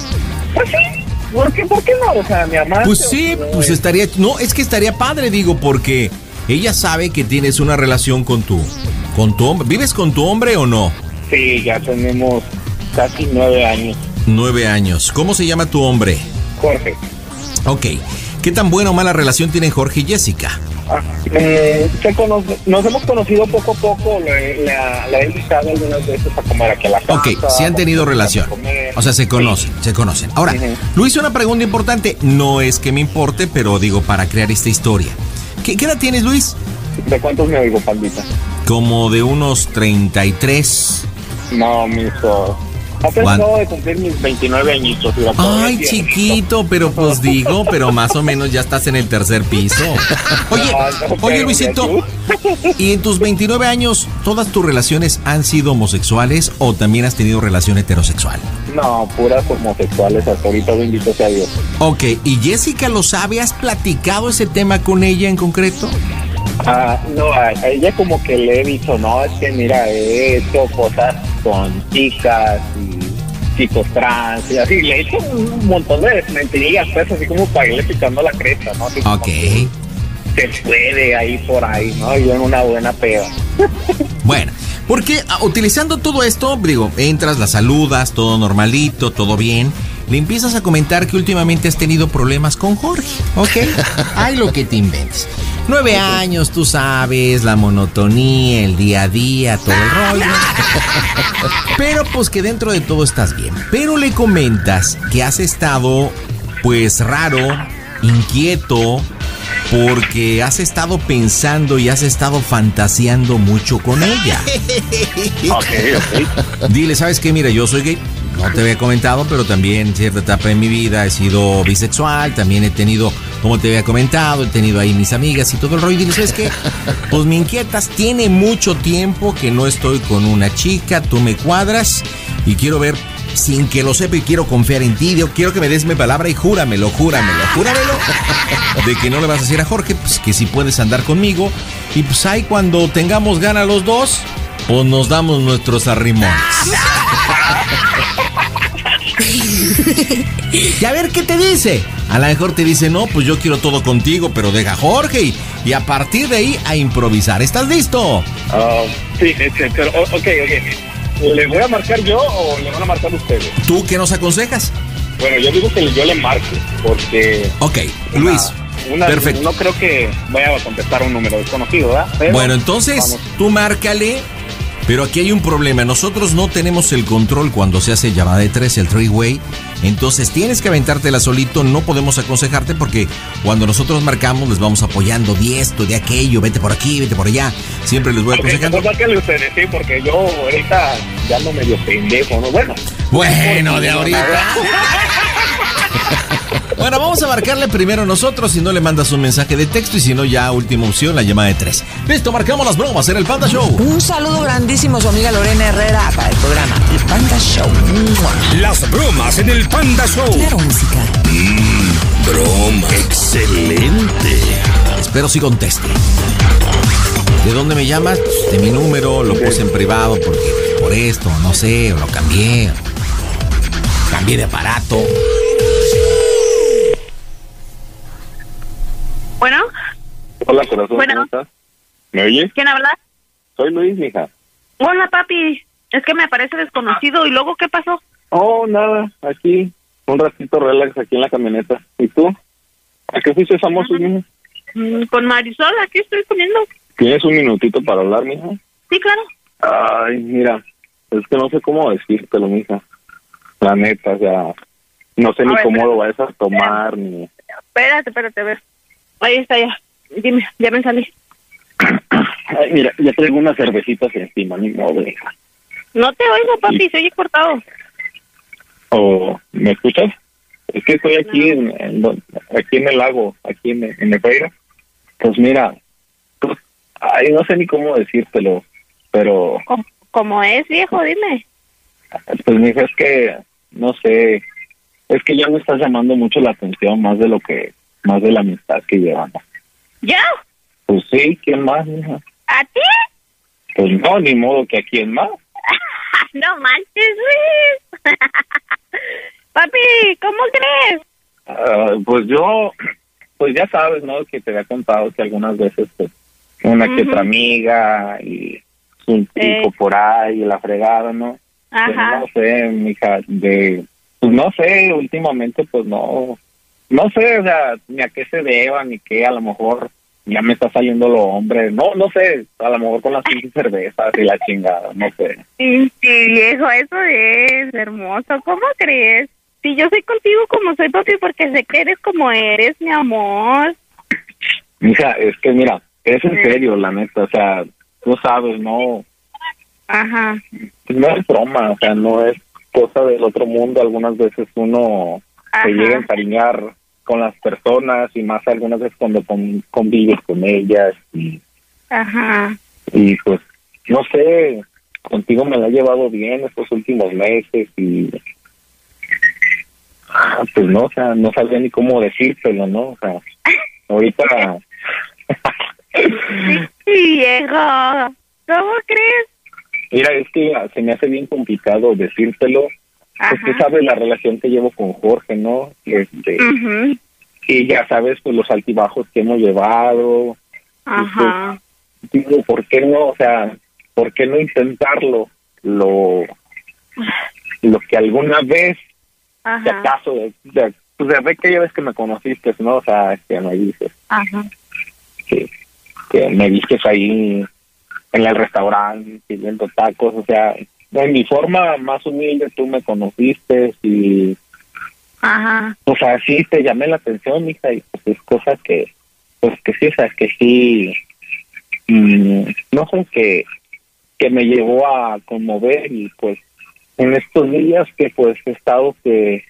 pues sí, ¿por qué, ¿por qué no? O sea, mi amante... Pues sí, pues estaría, no, es que estaría padre, digo, porque ella sabe que tienes una relación con tu, con tu hombre. ¿Vives con tu hombre o no? Sí, ya tenemos casi nueve años. Nueve años. ¿Cómo se llama tu hombre? Jorge. Ok. ¿Qué tan buena o mala relación tienen Jorge y Jessica? Ah, eh, se conoce- nos hemos conocido poco a poco, la, la he invitado algunas veces a comer aquí a la casa. Ok, si han tenido relación. O sea, se conocen, se conocen. Ahora, Luis, una pregunta importante. No es que me importe, pero digo, para crear esta historia. ¿Qué, qué edad tienes, Luis? ¿De cuántos me oigo, pandita? Como de unos 33. No, mijo. Apenas ¿Cuán- acabo de cumplir mis 29 añitos. Ay, chiquito, pero pues digo, pero más o menos ya estás en el tercer piso. Oye, no, oye, Luisito, ¿y en tus 29 años todas tus relaciones han sido homosexuales o también has tenido relación heterosexual? No, puras homosexuales, hasta ahorita bendito sea Dios. Ok, ¿y Jessica lo sabe? ¿Has platicado ese tema con ella en concreto? Ah, no, a, a ella como que le he dicho, no, es que mira, he hecho cosas con chicas y chicos trans y así. Le he hecho un montón de mentirillas, pues, así como para irle picando la cresta, ¿no? Así Ok. Se puede ahí por ahí, ¿no? Yo en una buena peda. Bueno, porque ah, utilizando todo esto, digo, entras, la saludas, todo normalito, todo bien. Le empiezas a comentar que últimamente has tenido problemas con Jorge, ¿ok? Ay, lo que te inventes. Nueve años, tú sabes, la monotonía, el día a día, todo el rollo. Pero pues que dentro de todo estás bien. Pero le comentas que has estado, pues raro, inquieto, porque has estado pensando y has estado fantaseando mucho con ella. Dile, ¿sabes qué? Mira, yo soy gay. No te había comentado, pero también en cierta etapa de mi vida he sido bisexual. También he tenido, como te había comentado, he tenido ahí mis amigas y todo el rollo. Y dile, ¿sabes qué? Pues me inquietas. Tiene mucho tiempo que no estoy con una chica. Tú me cuadras y quiero ver, sin que lo sepa y quiero confiar en ti. Quiero que me des mi palabra y júramelo, júramelo, júramelo. De que no le vas a decir a Jorge, pues que si puedes andar conmigo. Y pues ahí cuando tengamos ganas los dos, pues nos damos nuestros arrimones. Y a ver qué te dice. A lo mejor te dice, no, pues yo quiero todo contigo, pero deja a Jorge. Y, y a partir de ahí a improvisar. ¿Estás listo? Ah, sí, sí, sí, pero, ok, ok. ¿Le voy a marcar yo o le van a marcar ustedes? ¿Tú qué nos aconsejas? Bueno, yo digo que yo le marque, porque... Ok, Luis. Una, perfecto. No creo que vaya a contestar un número desconocido, ¿verdad? Pero Bueno, entonces vamos. tú márcale. Pero aquí hay un problema. Nosotros no tenemos el control cuando se hace llamada de tres, el three-way. Entonces tienes que aventártela solito. No podemos aconsejarte porque cuando nosotros marcamos les vamos apoyando de esto, de aquello. Vete por aquí, vete por allá. Siempre les voy Ok, aconsejando. pues ustedes, sí, porque yo ahorita ya no medio pendejo, ¿no? Bueno. Bueno, de ahorita. Bueno, vamos a marcarle primero nosotros. Si no, le mandas un mensaje de texto. Y si no, ya última opción, la llamada de tres. Listo, marcamos las bromas en el Panda Show. Un saludo grandísimo a su amiga Lorena Herrera para el programa El Panda Show. Las bromas en el Panda Show. Claro, música. broma. Excelente. Espero si conteste. ¿De dónde me llamas? De mi número, lo puse en privado porque por esto, no sé, lo cambié. Cambié de aparato. Hola, corazón, Bueno. ¿cómo estás? ¿Me oyes? ¿quién habla? Soy Luis, mija. Hola, papi. Es que me parece desconocido. ¿Y luego qué pasó? Oh, nada, aquí, un ratito relax aquí en la camioneta. ¿Y tú? ¿A qué fuiste famoso, mija? Mm, Con Marisol, aquí estoy comiendo. ¿Tienes un minutito para hablar, mija? Sí, claro. Ay, mira, es que no sé cómo decírtelo, mija. La neta, o sea, no sé A ni ver, cómo lo vayas a tomar, ni... Espérate, espérate, a ver. Ahí está ya. Dime, ya me salí. Ay, mira, ya traigo unas cervecitas encima, ni modo, hija. No te oigo, papi, se oye cortado. ¿O me escuchas? Es que estoy aquí, en, aquí en el lago, aquí en, en Nepeira. Pues mira, pues, ay, no sé ni cómo decírtelo, pero ¿Cómo, cómo es, viejo? Dime. pues mija, es que, no sé, es que ya me estás llamando mucho la atención, más de lo que, más de la amistad que llevamos. ¿Yo? Pues sí, ¿quién más, mija? ¿A ti? Pues no, ni modo que a quién más. no manches, Luis. papi, ¿cómo crees? Ah, pues yo, pues ya sabes, ¿no? Que te había contado que algunas veces, pues, una que Ujú. otra amiga y un tipo Eh. por ahí, la fregada, ¿no? Pues Ajá. no sé, mija, de, pues no sé, últimamente, pues no, no sé, o sea, ni a qué se deba, ni qué, a lo mejor ya me está saliendo lo hombre, no, no sé, a lo mejor con las pinches cervezas y la chingada, no sé. Sí, sí, viejo, eso es hermoso. ¿Cómo crees? Si yo soy contigo como soy, papi, porque sé que eres como eres, mi amor. Mija, es que mira, es en serio, la neta, o sea, tú sabes, no, Ajá. pues no es broma, o sea, no es cosa del otro mundo. Algunas veces uno Ajá. se llega a encariñar con las personas y más algunas veces cuando con- convives con ellas y, Ajá. y pues, no sé, contigo me la he llevado bien estos últimos meses y ah, pues no, o sea, no sabía ni cómo decírtelo, ¿no? O sea, ahorita Sí, viejo. ¿Cómo crees? Mira, es que se me hace bien complicado Pues tú sabes la relación que llevo con Jorge, ¿no? Este. Y ya sabes, pues los altibajos que hemos llevado. Ajá. Digo, ¿por qué no? O sea, ¿por qué no intentarlo? Lo, lo que alguna vez, si acaso, de, pues de aquella vez que me conociste, ¿no? O sea, que me dices, Ajá. que, que me viste ahí en el restaurante pidiendo tacos, o sea, en mi forma más humilde tú me conociste y Ajá. o sea, sí te llamé la atención, hija, y pues es cosa que, pues que sí, o sea, que sí, mm, no sé, que, que me llevó a conmover y pues en estos días que pues he estado que,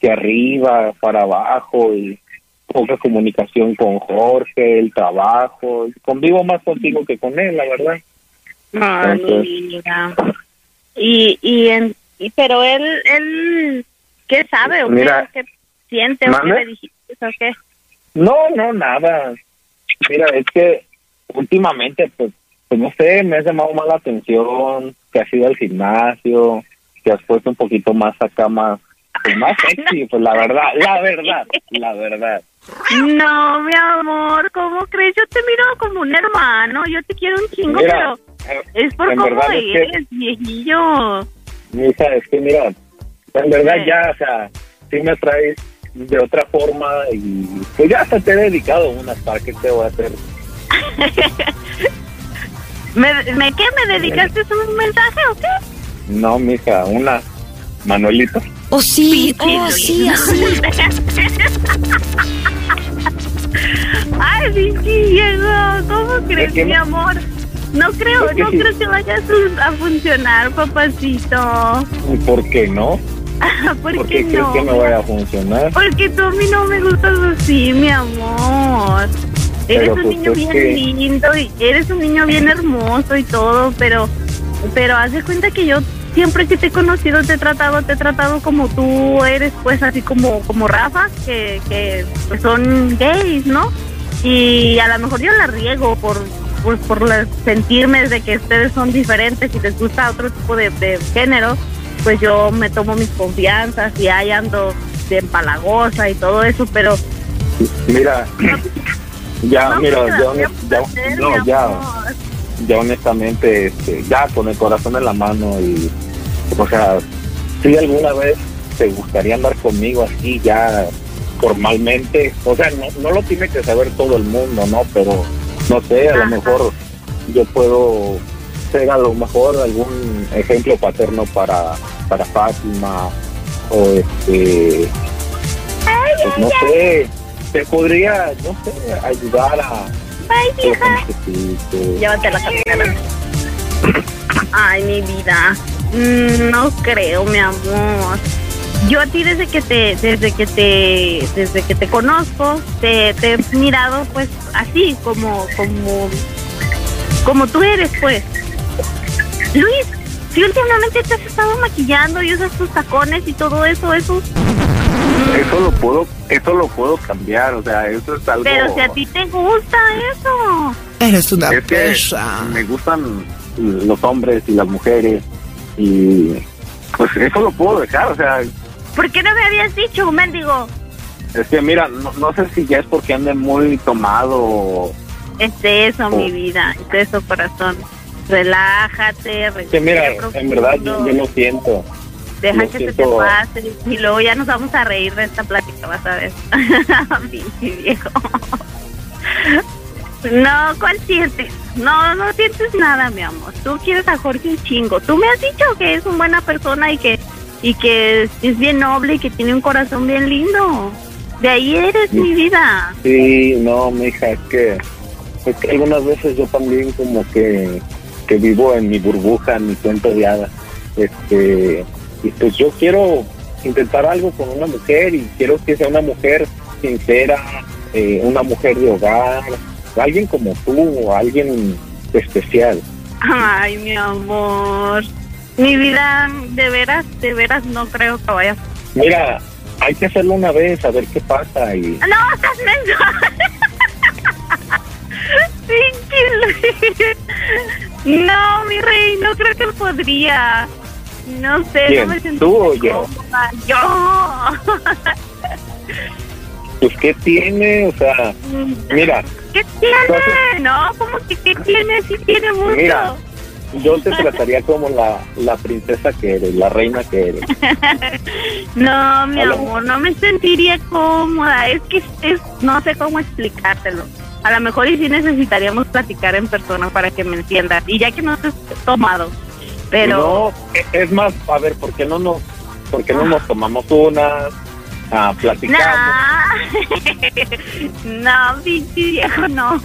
que arriba, para abajo y poca comunicación con Jorge, el trabajo, convivo más contigo que con él, la verdad. Ay, Entonces- mira. Y, y, en, y- pero él, él, ¿qué sabe o qué- Mira, qué, siente o qué le dijiste o qué? No, no, nada. Mira, es que últimamente, pues, pues no sé, me has llamado más la atención, que has ido al gimnasio, que has puesto un poquito más acá, más, pues más sexy, pues la verdad, la verdad, la verdad. No, mi amor, ¿cómo crees? Yo te miro como un hermano, yo te quiero un chingo, Mira, pero es por cómo verdad es que- eres, viejillo. Mija, es que mira, en verdad ya, o sea, sí me traes de otra forma y pues ya hasta te he dedicado unas para que te voy a hacer. ¿Me, me qué? ¿Me dedicaste un mensaje o qué? No, mija, una Manuelita. Oh, sí, oh, sí, así. Ay, pinche viejo, ¿cómo crees, mi no- amor? No creo, no sí. creo que vaya a funcionar, papacito. ¿Y por qué no? ¿Por, ¿Por qué qué crees no? que no vaya a funcionar? Porque tú a mí no me gustas así, mi amor. Eres un pues, niño bien que- lindo y eres un niño bien hermoso y todo, pero pero haz de cuenta que yo siempre que te he conocido te he tratado, te he tratado como tú eres, pues así como como Rafa, que, que pues, son gays, ¿no? Y a lo mejor yo la riego por pues por la- sentirme de que ustedes son diferentes y les gusta otro tipo de, de género, pues yo me tomo mis confianzas y ahí ando de empalagosa y todo eso, pero Mira, ya, No, mira, ya, ya, hacer, no, ya. Ya honestamente, este, ya con el corazón en la mano y, o sea, si alguna vez te gustaría andar conmigo así, ya, formalmente, o sea, no, no lo tiene que saber todo el mundo, ¿no? Pero no sé, a lo mejor yo puedo ser a lo mejor algún ejemplo paterno para, para Fátima o este, pues no sé, te podría, no sé, ayudar a... Sí, que- Llévate la cartera. Ay, mi vida. Mm, No creo, mi amor. Yo a ti desde que te, desde que te, desde que te conozco, te, te he mirado pues así, como, como, como tú eres, pues. Luis, si últimamente te has estado maquillando y usas tus tacones y todo eso, eso. Eso lo puedo, eso lo puedo cambiar, o sea, eso es algo... Pero si a ti te gusta eso. Eres una es que perra. me gustan los hombres y las mujeres y pues eso lo puedo dejar, o sea, ¿Por qué no me habías dicho, mendigo? es que mira, no, no sé si ya es porque ande muy tomado, Es eso, mi vida, es eso, corazón. Relájate, que mira, respira en verdad yo lo siento. Deja que se te pase y luego ya nos vamos a reír de esta plática, vas a ver. Pinche viejo. No, ¿cuál sientes? No, no sientes nada, mi amor. Tú quieres a Jorge un chingo. Tú me has dicho que es una buena persona y que y que es bien noble y que tiene un corazón bien lindo. De ahí eres mi vida. Sí, no, mija, es que, es que algunas veces yo también como que, que vivo en mi burbuja, en mi cuento de hadas. Este, y pues yo quiero intentar algo con una mujer y quiero que sea una mujer sincera, eh, una mujer de hogar, alguien como tú, alguien especial. Ay, mi amor. Mi vida, de veras, de veras no creo que vaya. Mira, hay que hacerlo una vez, a ver qué pasa y... No, estás Luis. No, mi rey, no creo que podría. No sé, ¿Quién? no me sentí ¿Tú o yo? Yo. Pues, ¿qué tiene? O sea, mira, ¿Qué tiene? No, como que qué tiene? Sí tiene mucho. Mira, yo te trataría como la, la princesa que eres, la reina que eres. No, mi Hola. amor, no me sentiría cómoda. Es que es, no sé cómo explicártelo. A lo mejor y sí necesitaríamos platicar en persona para que me entiendas. Y ya que no te has tomado. Pero No, e- es más, a ver, ¿por qué no nos, por qué no nos tomamos una? Ah, platicamos. no, pinche viejo, no.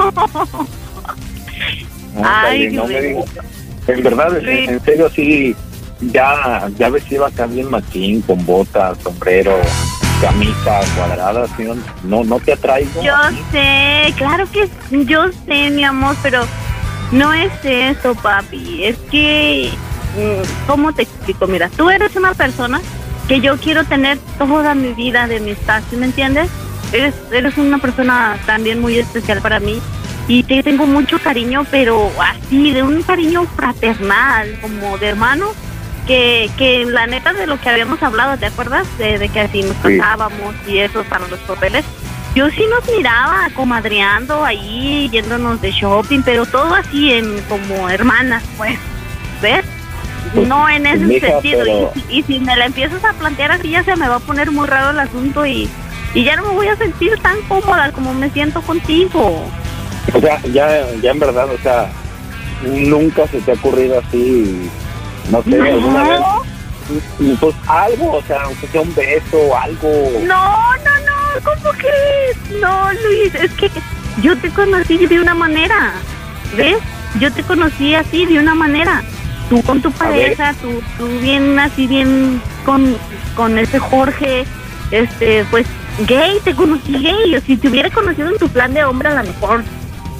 Ay, no me digas. En verdad, en, en serio, sí, ya, ya vestido acá bien machín, con botas, sombrero, camisa cuadrada, ¿sí? no, no, te atraigo. Yo sé, claro que yo sé, mi amor, pero no es eso, papi. Es que, ¿cómo te explico? Mira, tú eres una persona que yo quiero tener toda mi vida de amistad, ¿sí me entiendes? Eres, eres una persona también muy especial para mí y te tengo mucho cariño, pero así, de un cariño fraternal, como de hermano, que, que la neta de lo que habíamos hablado, ¿te acuerdas? De, de que así nos Sí. casábamos y eso para los papeles. Yo sí nos miraba comadreando ahí, yéndonos de shopping, pero todo así en como hermanas. Pues, no en ese mija, sentido. pero- Y, si- y si me la empiezas a plantear así, ya se me va a poner muy raro el asunto y, y ya no me voy a sentir tan cómoda como me siento contigo. O sea, ya, ya en verdad, o sea, nunca se te ha ocurrido así, no sé, No. alguna vez. Pues algo, o sea, aunque sea un beso, algo. No, no, no, ¿cómo crees? No, Luis, es que yo te conocí de una manera, ¿ves? Yo te conocí así de una manera. Tú con tu pareja, tú, tú bien así, bien con, con ese Jorge, este, pues gay, te conocí gay. O si te hubiera conocido en tu plan de hombre, a lo mejor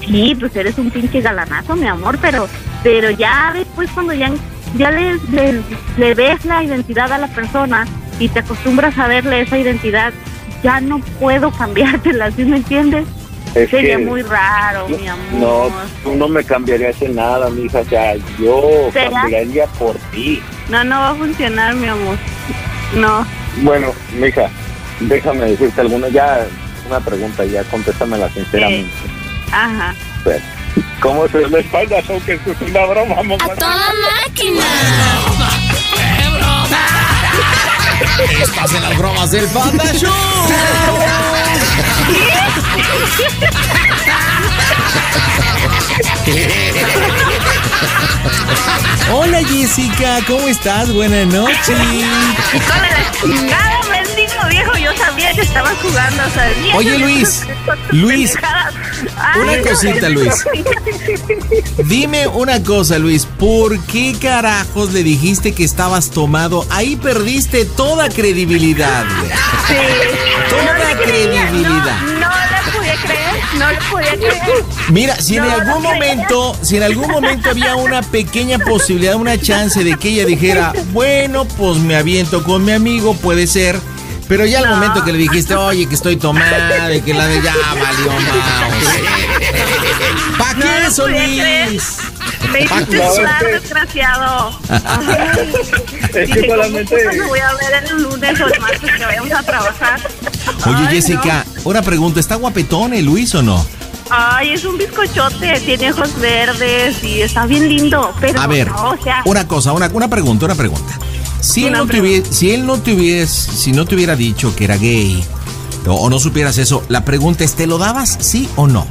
sí, pues eres un pinche galanazo, mi amor, pero, pero ya después cuando ya, ya le, le, le ves la identidad a la persona y te acostumbras a verle esa identidad, ya no puedo cambiártela, ¿sí me entiendes? Es Sería que- muy raro, mi amor. No, tú no me cambiarías en nada, mija. O sea, yo ¿Será? cambiaría por ti. No, no va a funcionar, mi amor. No. Bueno, mija, déjame decirte alguna. Ya, una pregunta, ya contéstamela sinceramente. Ajá. ¿Cómo se me espalda? Aunque esto es una broma, mamá. ¡A toda máquina! Estás en las bromas del Panda Show. Hola Jessica, ¿cómo estás? Buenas noches. Viejo. Yo sabía que estabas jugando, sabía. Oye, Luis, Luis, una cosita, no, Luis. Dime una cosa, Luis. ¿Por qué carajos le dijiste que estabas tomado? Ahí perdiste toda credibilidad. Toda credibilidad. No le podía creer, no le podía creer. Mira, si en No, algún no creía. momento, si en algún momento había una pequeña posibilidad, una chance de que ella dijera, bueno, pues me aviento con mi amigo, puede ser. Pero ya al momento que le dijiste, oye, que estoy tomada, y que la de ya valió más. ¿Para No qué lo eso. Luis? Me hiciste No, sudar, es que- desgraciado. Es que Dije, ¿cómo solamente- me voy a ver el lunes o el martes que vayamos a trabajar? Oye, Ay, Jessica, una pregunta, ¿está guapetón el Luis o no? Ay, es un bizcochote, tiene ojos verdes y está bien lindo. Pero A ver, no, o sea, una cosa, una, una pregunta, una pregunta. Si él, no te hubiera, si él no te hubies- si no te hubiera dicho que era gay o, o no supieras eso, la pregunta es, ¿te lo dabas sí o no?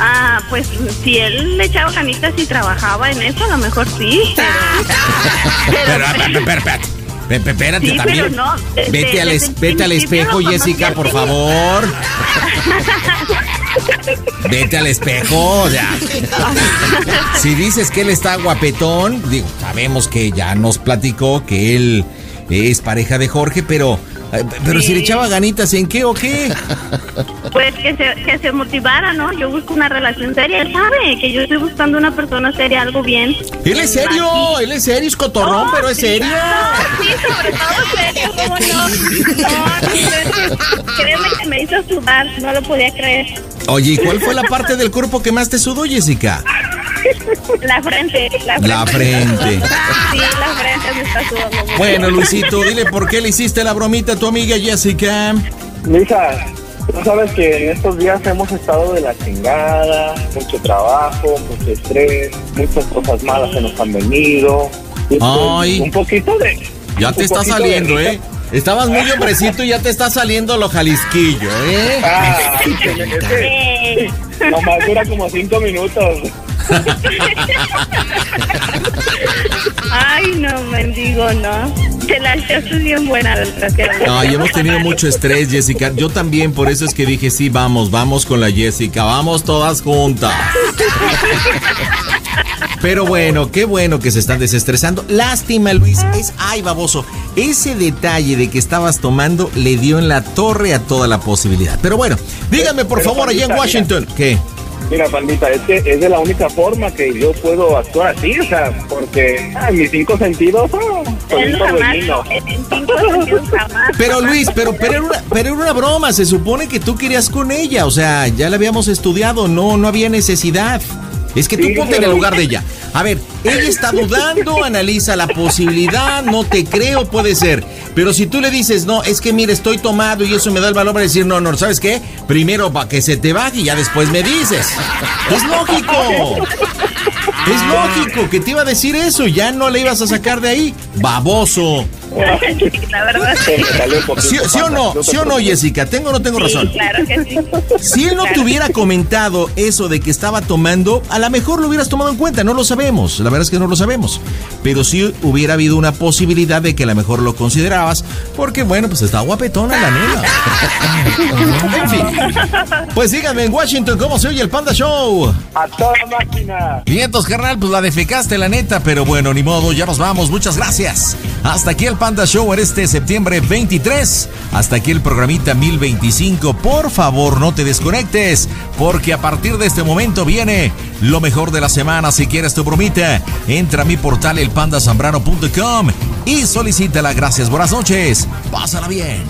ah, pues si él le echaba ganitas y trabajaba en eso, a lo mejor sí. Pero, Pero, espérate, espérate, espérate, espérate Sí, también. pero no, vete, al, vete al espejo, Jessica, por favor. Vete al espejo. Si dices que él está guapetón, digo, sabemos que ya nos platicó que él es pareja de Jorge, pero, pero si le echaba ganitas, ¿en qué o qué? Pues que se, que se motivara, ¿no? Yo busco una relación seria. Él sabe que yo estoy buscando una persona seria, algo bien. Él es serio, él es serio, es cotorrón, No, pero es serio. no, sí, sobre todo serio, ¿cómo no? No, no, créeme que me hizo sudar, no lo podía creer. Oye, ¿y cuál fue la parte del cuerpo que más te sudó, Jessica? La frente, la frente. La frente. Sí, la frente me está sudando. Bueno, Luisito, dile por qué le hiciste la bromita a tu amiga Jessica. Mija, tú sabes que en estos días hemos estado de la chingada, mucho trabajo, mucho estrés, muchas cosas malas se nos han venido. Y pues, Ay. Un poquito de... Ya te está saliendo, ¿eh? Estabas muy hombrecito y ya te está saliendo lo jalisquillo, ¿eh? Ah, que que nomás dura como cinco minutos. Ay, no, mendigo, no. Te la echaste bien buena, desgraciadamente. Ay, hemos tenido mucho estrés, Jessica. Yo también, por eso es que dije, sí, vamos, vamos con la Jessica, vamos todas juntas. Pero bueno, qué bueno que se están desestresando. Lástima, Luis, es, ay, baboso, ese detalle de que estabas tomando le dio en la torre a toda la posibilidad. Pero bueno, dígame por Pero, favor allá en Washington, ¿qué? Mira, pandita, es que es de la única forma que yo puedo actuar así, o sea, porque ah, mis cinco sentidos ah, son jamás, en cinco sentidos jamás. Pero Luis, pero, pero, era una, pero era una broma, se supone que tú querías con ella, o sea, ya la habíamos estudiado, no, no había necesidad. Es que tú Sí, ponte en el lugar de ella. A ver, ella está dudando, analiza la posibilidad, no te creo, puede ser. Pero si tú le dices, no, es que mire, estoy tomado y eso me da el valor para decir, no, no, ¿sabes qué? Primero para que se te baje y ya después me dices. Es lógico. Es lógico que te iba a decir eso, ya no le ibas a sacar de ahí. Baboso. La verdad, sí. ¿Sí, sí o no? ¿Sí o no, Jessica? ¿Tengo o no tengo razón? Sí, claro que sí. Si él no te hubiera comentado eso de que estaba tomando, a lo mejor lo hubieras tomado en cuenta, no lo sabemos, la verdad es que no lo sabemos. Pero sí hubiera habido una posibilidad de que a lo mejor lo considerabas, porque bueno, pues está guapetona la nena. En fin. Pues síganme en Washington, ¿cómo se oye el Panda Show? A toda máquina. Vientos, carnal, pues la defecaste, la neta, pero bueno, ni modo, ya nos vamos, muchas gracias. Hasta aquí el Panda Show en este septiembre 23. Hasta aquí el programita 1025. Por favor, no te desconectes, porque a partir de este momento viene lo mejor de la semana. Si quieres tu bromita, entra a mi portal elpandasambrano.com y solicítala. Gracias, buenas noches, pásala bien.